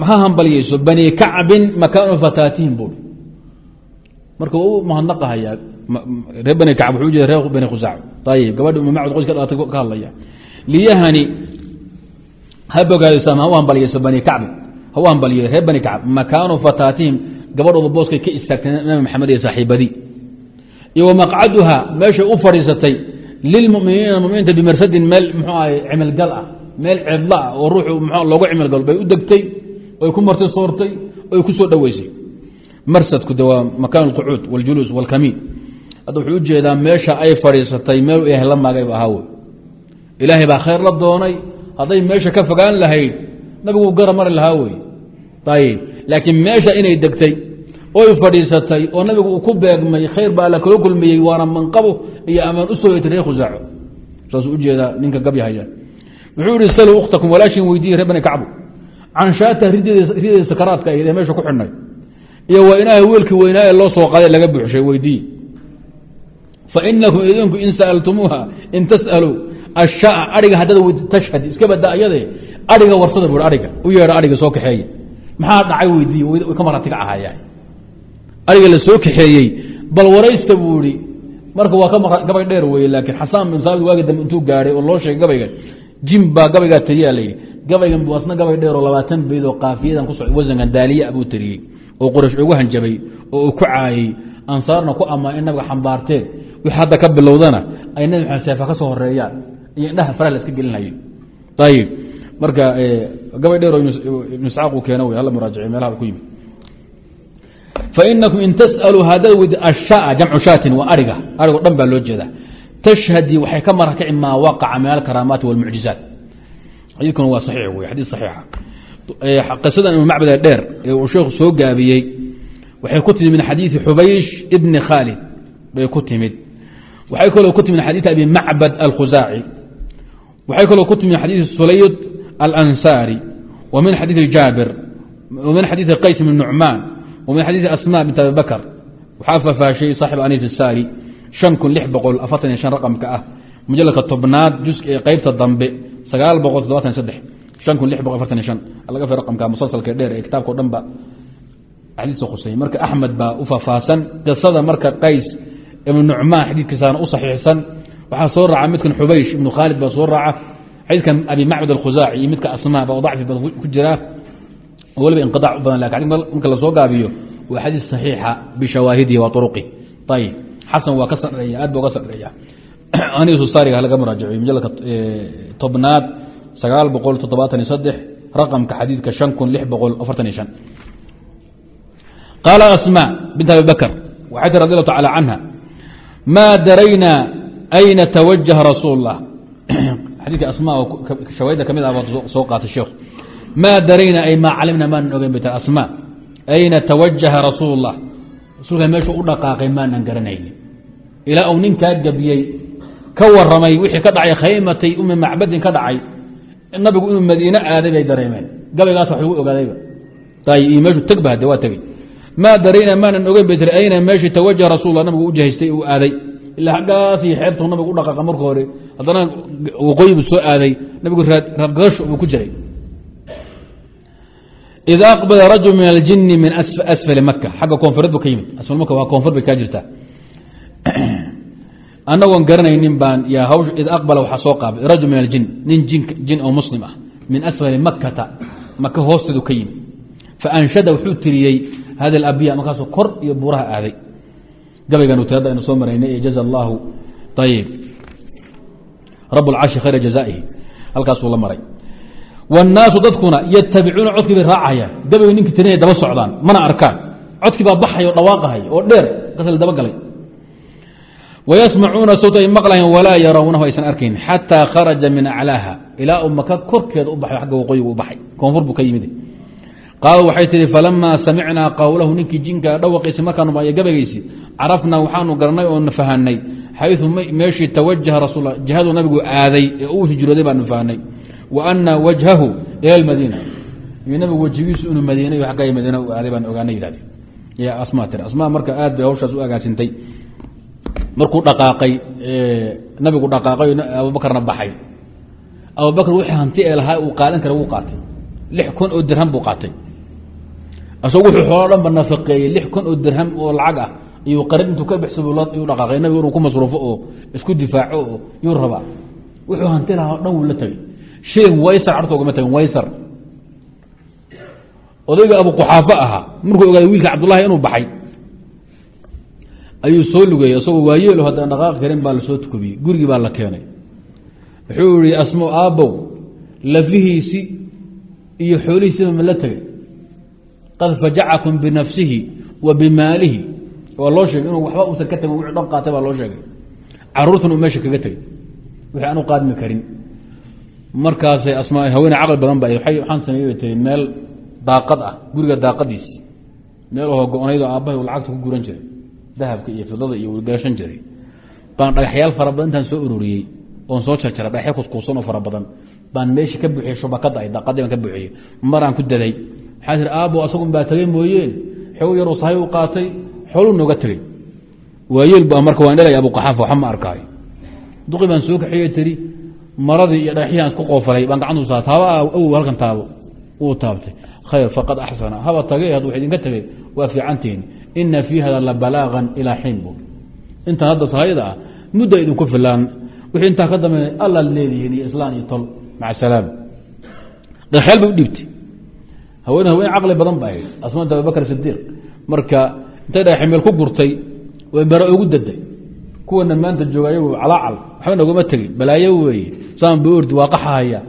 ha hambalyeyso bani kacbin makaanu fataatihim buui marka u mahadnaqahayaa reer bani kacb wuxuu ujeeda reer bani khusac ayib gabadhi uma macud qoyska dhalatay ka hadlaya liyahni ha bogaageyso ama ha u hambalyeyso bani kacbin ha u hambaliye reer bani kacb makaanu fataatihim ka istaagtay nabi maxamed iyo saaxiibadii. Iyo wamaqcaduha meeshay u fadhiisatay lilmuminiina muminiinta bimarsadin meel mxuu ahay cimilgal ah meel cidla ah oo ruuxu m loogu cimilgalo bay u degtay oy ku marti soortay oy ku soo dhoweysay marsadku de waa makaan alqucuud waljuluus walkamiin hadda wuxuu u jeedaa meesha ay fadhiisatay meel ilaahay la maagayba ahaa wey ilaahay baa khayr la doonay hadday meesha ka fogaan lahayd nabigu gara mari lahaa wey ayib laakiin inay degtay oy fadhiisatay oo nabigu uu ku beegmay khayr baa alla kala kulmiyey waana manqabo iyo amaan u sooyatay reer khusaaco saasuu u jeedaa ninka gabyahaya wuxuu ihi saluu ukhtakum walaashin weydiiyey reer bani kacbu. Can shaata rideeda sakaraadka ahayd ee meesha ku xidhnay. Iyo waa inaha weelkii weynaa ee loo soo qaday laga buuxshay weydiiye fainakum idinku in sa'altumuuha in tas'aluu ashaa aiga haddaad tashhad iska bada ayade aiga warsada bu aiga u yeedha aiga soo kaxeeye maxaa dhacay weydiiye ka maratiga ahaya ariga la soo kaxeeyey. Bal waraysta buu ihi marka waa gabay dheer weye laakiin xasaan bin saabit waagi dambe intuu gaadhay oo loo sheegay gabayga jim baa gabaygaa tariyaa layidhi gabaygan bu asna gabay dheer oo labaatan beyd oo kaafiyadan ku soc wasankan daaliya buu tariyey oo quraysh ugu hanjabay oo uu ku caayey ansaarna ku amaa in nabiga xambaarteen. Wix hadda ka bilowdana ay nabi maxamed seefa ka soo horeeyaan iyo indhaha faraha la iska gelinhaye ayib marka gabay dheer oo ibnu isxaaq uu keeno wey hala muraajici meelaha ku yimid fainakum in tas'aluu haddaad weydi ashaa jamcu shaatin waa ariga arigo dhan baa loo jeeda tashhadii waxay ka marakaci maa waqaca min alkaraamaati walmucjizaat xadiidkuna waa saxiix wey xadiid saxiixa qisadan imu macbada dheer ee uu sheekhu soo gaabiyey waxay ku timid min xadiidi xubaysh ibni khaalid bay ku timid waxay kaloo ku timid min xadiidi abi macbad alkhusaaci waxay kaloo ku timid min xadiidi sulayd alansaari wa min xadiidi jaabir wa min xadiidi qays bn nucmaan min xadiidi asma bint abi bakr waxaa fafaashay saaxib anis saari shan kun lix boqol afartan iyo shan raqamka ah mujaladka tobnaad juska ee qeybta dambe sagaal boqol todobatan saddex. Shan kun lix boqol afartan iyo shan. Laga fi raqamka musalsalka dheer ee kitaabka o dhan ba xadiiska khusay marka axmed baa u faahfaahsan qisada marka qays ibnu nucmaan xadiidkiisaana u saxiixsan. Waxaa soo raaca midkan xubaysh ibnu khaalid baa soo raaca. Xadiidkan iyo oo waliba inqiaac u badan laakiin marka la soo gaabiyo waa xadiis saxiixa bishawaahidihi wa uruqih ayib xasan waa ka sareeya aad ba uga sareeya anisu saariga laga muraajaciyo mujaladka tobnaad sagaal boqol toddobaatan iyo saddex raqamka xadiidka shan kun lix boqol afartan iyo shan. Qaala asma bint abi bakr waxay tir radi allahu tacala canha maa darayna ayna tawajaha rasuul اllah xadiidka asma oo shawaahidda ka mid ah baa soo qaatay sheekhu maa darayna ay maa calimna maanan ogeyn bay tir asma ayna tawajaha rasuul اllah rasuulka meeshuu u dhaqaaqay maanan garanayni ilaa uu ninkaa gebiyey ka waramay wixii ka dhacay khaymatay umi macbadin ka dhacay nabigu inuu madiine aaday bay dareemeen gabaygaas wax lagu ogaadayba iyo meeshuu tegba hade waa tegey maa darayna maanan ogeyn bay tiri ayna meeshii tawajaha rasulla nabigu u jahaystay uu aaday ilaa xaggaasii xeebtuu nabigu u dhaqaaqa marka hore haddana waqooyi buu soo aaday nabigu raadgadasho buu ku jiray id aqbala rajul min aljini min asfali maka xagga koonfureed bu ka yimid asfal maka waa koonfur bay kaa jirtaa anagoon garanaynin baan yaa hawsh id aqbala waxaa soo qaabay rajul min aljin nin jin oo muslim ah min asfali makata maka hoosteedu ka yimid faanshada wuxuu tiriyey hada alabya markaasuu kor iyo buuraha aaday gabaygan tirada aynu soo maraynay jaza allaahu ayib rab lcarshi khayra jazaihi halkaasuu la maray wاnnaasu dadkuna yatabicuuna codkii bay raacayaan gabayga ninkii tirinay daba socdaan mana arkaan codkii baa baxay oo dhawaaqahay oo dheer kasla dabagalay wayasmacuuna sawta ay maqlahayn walaa yarawnahu aysan arkayn xataa kharaja min aclaaha ilaa uu maka korkeeda u baxay agga waqooyiga u baxay koonfur buu ka yimid qaalu waxay tihi falamaa samicnaa qowlahu ninkii jinka dhawaqiisi markaanu maqlay gabaygiisi carafnaa waxaanu garanay oona fahanay xayu meeshii tawajaha rasuul jihadu nabigu aaday ee uu hijrooday baanu fahanay wa ana wajhahu ila lmadiina iyo nabigu wejigiisu inuu madiina iyo agga madiina u aaday baan ogaana yidhahde ya asmaa tiri asmaa marka aad bay hawshaas u agaasintay. Markuu dhaqaaqay nabigu dhaqaaqay abubakarna baxay. Abubakr wixii hanti ee lahaa uu qaadan kara wuu qaatay. Lix kun oo dirham buu qaatay. Isagu wuxuu xoolo dhan ba nafaqeeyey lix kun oo dirham oo lacag ah. Iyuu qarin intuu ka bixsa yuu dhaqaaqay. Nabigu inuu ku shilin waysar carta ugama tagin waysar. Odayga abu quxaafo ahaa markuu ogaaday wiilka cabdullahi inuu baxay ayuu soo lugeeyey isagoo waayeelo haddaan dhaqaaqi karin baa la soo tukubiyey gurigii baa la keenay. Wuxuu yihi asmo aabbow lafihiisi iyo xoolihiisiba ma la tegay. Qad fajacakum binafsihi wa bimaalihi. Waa loo sheegay inuu waxba uusan ka tagin wuxuu dhan qaatay baa loo sheegay. Caruurtan uu meesha kaga tegey wixii aan u qaadmi karin markaasay asmaa haweeney caqli badan ba waxaan sameeyey tiri meel daaqad ah guriga daaqadiisi meel oo go-nayd oo aabbahay lacagta ku guran jiray dahabka iyo fidada iyo gashan jiray. Baan dhagaxyaal fara badan intaan soo ururiyey oon soo jarjaray dhagaxya kuskuusan oo fara badan. Baan meesha ka buxiyey shubakada ay daaqadii baan ka buxiyey maraan ku daday. Waxaa tir aabbo asagun baa tagay mooyeen xoog yaroo sahay u qaatay xooluu nooga tegey waayeel ba marka waan dhalay abuqaxaafa waxa ma arkaayo duqi baan soo kaxiyey tiri maradii iyo dhagaxyaan isku qoofalay baan gacantu saa taaba awow halkan taabo. Wuu taabtay. Khayr faqad axsana. Haba tagay had wax idinka tegey waa fiicantihin ina fii hada la balaagan ilaa xiin bu intaan hadda sahayda ah mudda idinku filaan. Wixii intaa ka dambeeya alla leedihiin iyo islaan iyo tol. Maca salaam. Dhagaxyaal bay u dhiibtay haween haween caqli badan ba ahayd. Asmaanta abubakr sidiiq marka intay dhagaxy meel ku gurtay way bare ugu daday kuwana maanta jooga ayagu calaacal waxba nogama tegin balaayo weeye saan ordi waa qaxahaya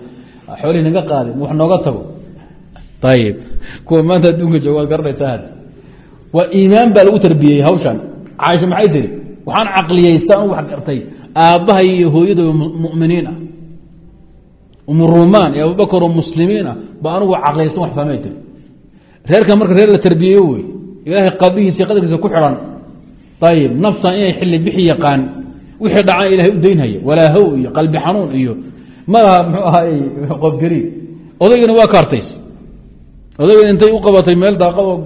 xoolihii naga qaadin wax nooga tago. Ayib kuwa maanta adduunka jooga waad garanaysaa had waa iimaan baa lagu tarbiyeyey hawshan. Caaisha maxay tiri waxaan caqliyeystaa un wax gartay. Aabbahay iyo hooyada muminiin ah umurumaan iyo abubakar oo muslimiin ah ba anugu caqliyeysta wax fahmay tiri reerkan marka reer la tarbiyeeyo wey ilaahay qadihiisa qadarkiisa ku xidhan ayib naftan inay xilli bixi yaqaan wixii dhacaan ilahay u daynhaya walaahow iyo qalbi xanuun iyo malaha mxuu ahaay qofgariir odaygana waa kaartays. Odaygan intay u qabatay meel daaqadoo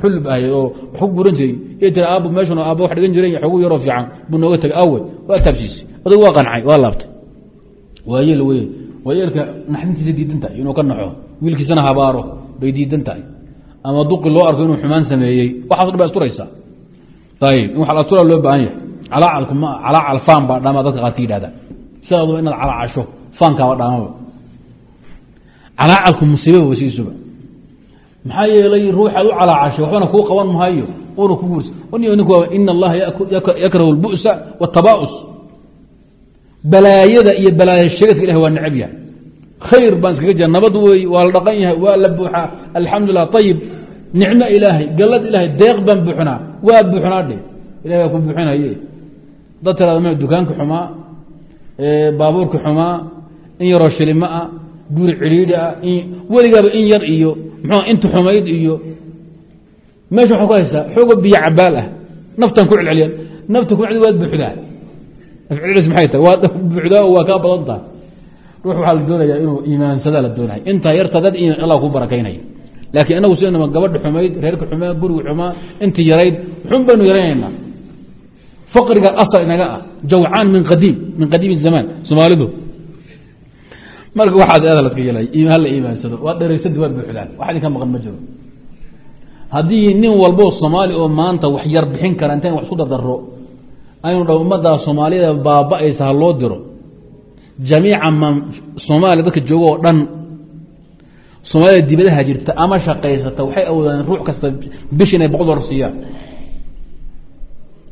xulub ahay oo wax ku guran jiray. Y tiri aabo meeshun aaba wax dhigan jiray xogu yaroo fiican buu nooga tegay awe waa taabsiisay odayg waa qancay waa laabtay waayeel wey waayeelka naxdintiisa diidan tahay inuu ka naxo. Wiilkiisana habaaro bay diidan tahay. Ama duqi loo arko inuu xumaan sameeyey waxaas dhan ayib in wax la astura loo baahan yahay. Calaacal faan baa dhaama dadka qaar ka yidhahda sidaadua inaad calaacasho faankaaba dhaamaba calaacalku musiibaba wasiisuba maxaa yeelay ruuxaad u calaacashay waxbana kuu qaban maayo una ku guursa ina allaha yakrahu اlbu'sa wاtaba'us balaayada iyo balaaya sheegadka ilahi waa necab yahay. Khayr baan iskaga jira. Nabad wey waa la dhaqan yahay waa la buuxaa. Alxamdulilah ayib nicmo ilaahay gallad ilaahay deeq baan buuxinaa waa buuxinaa dhe ilahay waa ku buuxinaye dad tiraada m dukaanka xumaa baabuurka xumaa in yaroo shilimo ah guri cidhiidhi ah weligaaba in yar iyo mxua inta xumayd iyo. Meesha waxaa ku haysaa xoogo biyo cabaal ah. Naftan ku celceliya nafta ku waad buuxdaa. Nafcelis maxay tahay? Waa buuxdaa waa kaa badan tahay. Ruux waxaa la doonayaa inuu iimaansadaa la doonaya intaa yarta dad allah ku barakaynaya laakiin inagu sidnaba gabadha xumayd reerka xumaa guriga xumaa intii yarayd xun baynu yaraynaynaa. Faqriga asal inaga ah jawcaan min qadiim min qadiim zamaan soomaalidu. Marka waxaas eeda laska yeelay hala iimaansado waad dhereysadi waad buuxdaan wax idinka maqan ma jiro. Haddii nin walbo soomaali oo maanta wax yar bixin kara intayn wax isku dardaro aynu dha ummaddaa soomaaliyada baaba-aysa ha loo diro. Jamiica man soomaaliya dadka jooga oo dhan soomaalida dibadaha jirta ama shaqaysata waxay awoodaan ruux kasta bish inay boqol dolar siiyaan.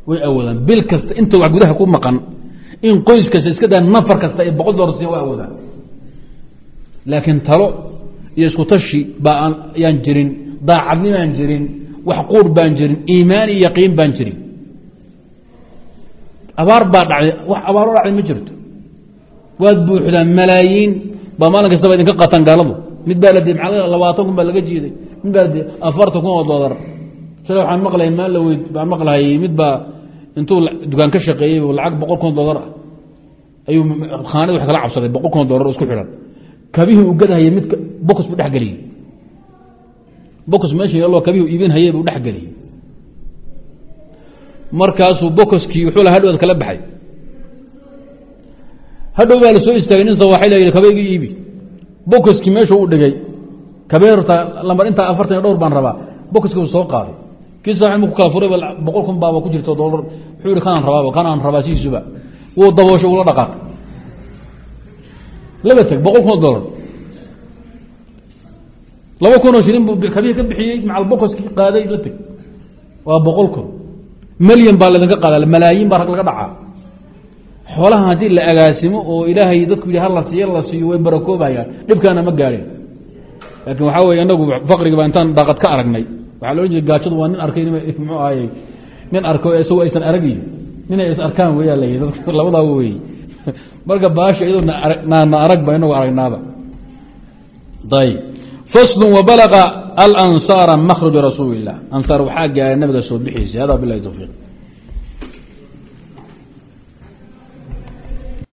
Way awoodaan. Bil kasta inta wax gudaha ku maqan in qoys kasta iska daa nafar kasta ay boqol dolar siiyan way awoodaan. Laakiin talo iyo isku tashi baa yaan jirin daacadnimaan jirin wax quur baan jirin iimaan iyo yaqiin baan jirin. Abaar baa dhacday wax abaaro dhacday ma jirto. Waad buuxdaan malaayiin baa maalin kastaba idinka qataan gaaladu mid baa labaatan kun baa laga jiiday mid baa afartan kun oo dolar shala waxaan maqlay maal la weyd baan maqlahayy mid baa intuu dukaan ka shaqeeyey lacag boqol kun dolar ah. Ayuu khaanad wax kala cabsaday boqol kun dolar oo isku xidhan. Kabihii u gadhaya mid bokos buu dhexgeliyey bokos meesha yaaloo kabihii iibin hayay buu dhexgeliyey markaasuu bokoskii wuxuu la hadhowaad kala baxay. Hadhow baa la istaagay nin sawaaxi la yidhi kabayga iibi bokoskii meeshuu u dhigay. Kabeerta lambar intaa afartan iyo dhowr baan rabaa. Bokoskii uu soo qaaday. Kii saaxib ku kala furay boqol kun baaba ku jirto dolar wuxuu yihi kanaan rabaaba kanaan rabaa sidiisuba wuu daboosho ula dhaqaaqay laba teg boqol kun oo laba kun oo shilin buu kabihi ka bixiyey macal bokoskii qaaday la teg waa boqol kun. Melyan baa laydinka qaada malaayiin baa rag laga dhacaa xoolaha haddii la agaasimo oo ilaahay dadku yidhi hala siiyo la siiyo way barakoobayaan dhibkaana ma gaadhin. Laakiin waxaa weye inagu faqriga baa intaan daaqad ka aragnay. Waxaa la odhan jiray gaajadu waa nin arkay muxuu ahayey nin arko isagoo aysan aragayn ninay is arkaan weyaa la yidhi. Dadka labadaa marka baasha iyado naana aragba inagu aragnaaba. Ayb fasl wabalaga alansaara makhraja rasuuli الlah ansaar waxaa gaaray nabiga soo bixiisa hada bilahi towfiiq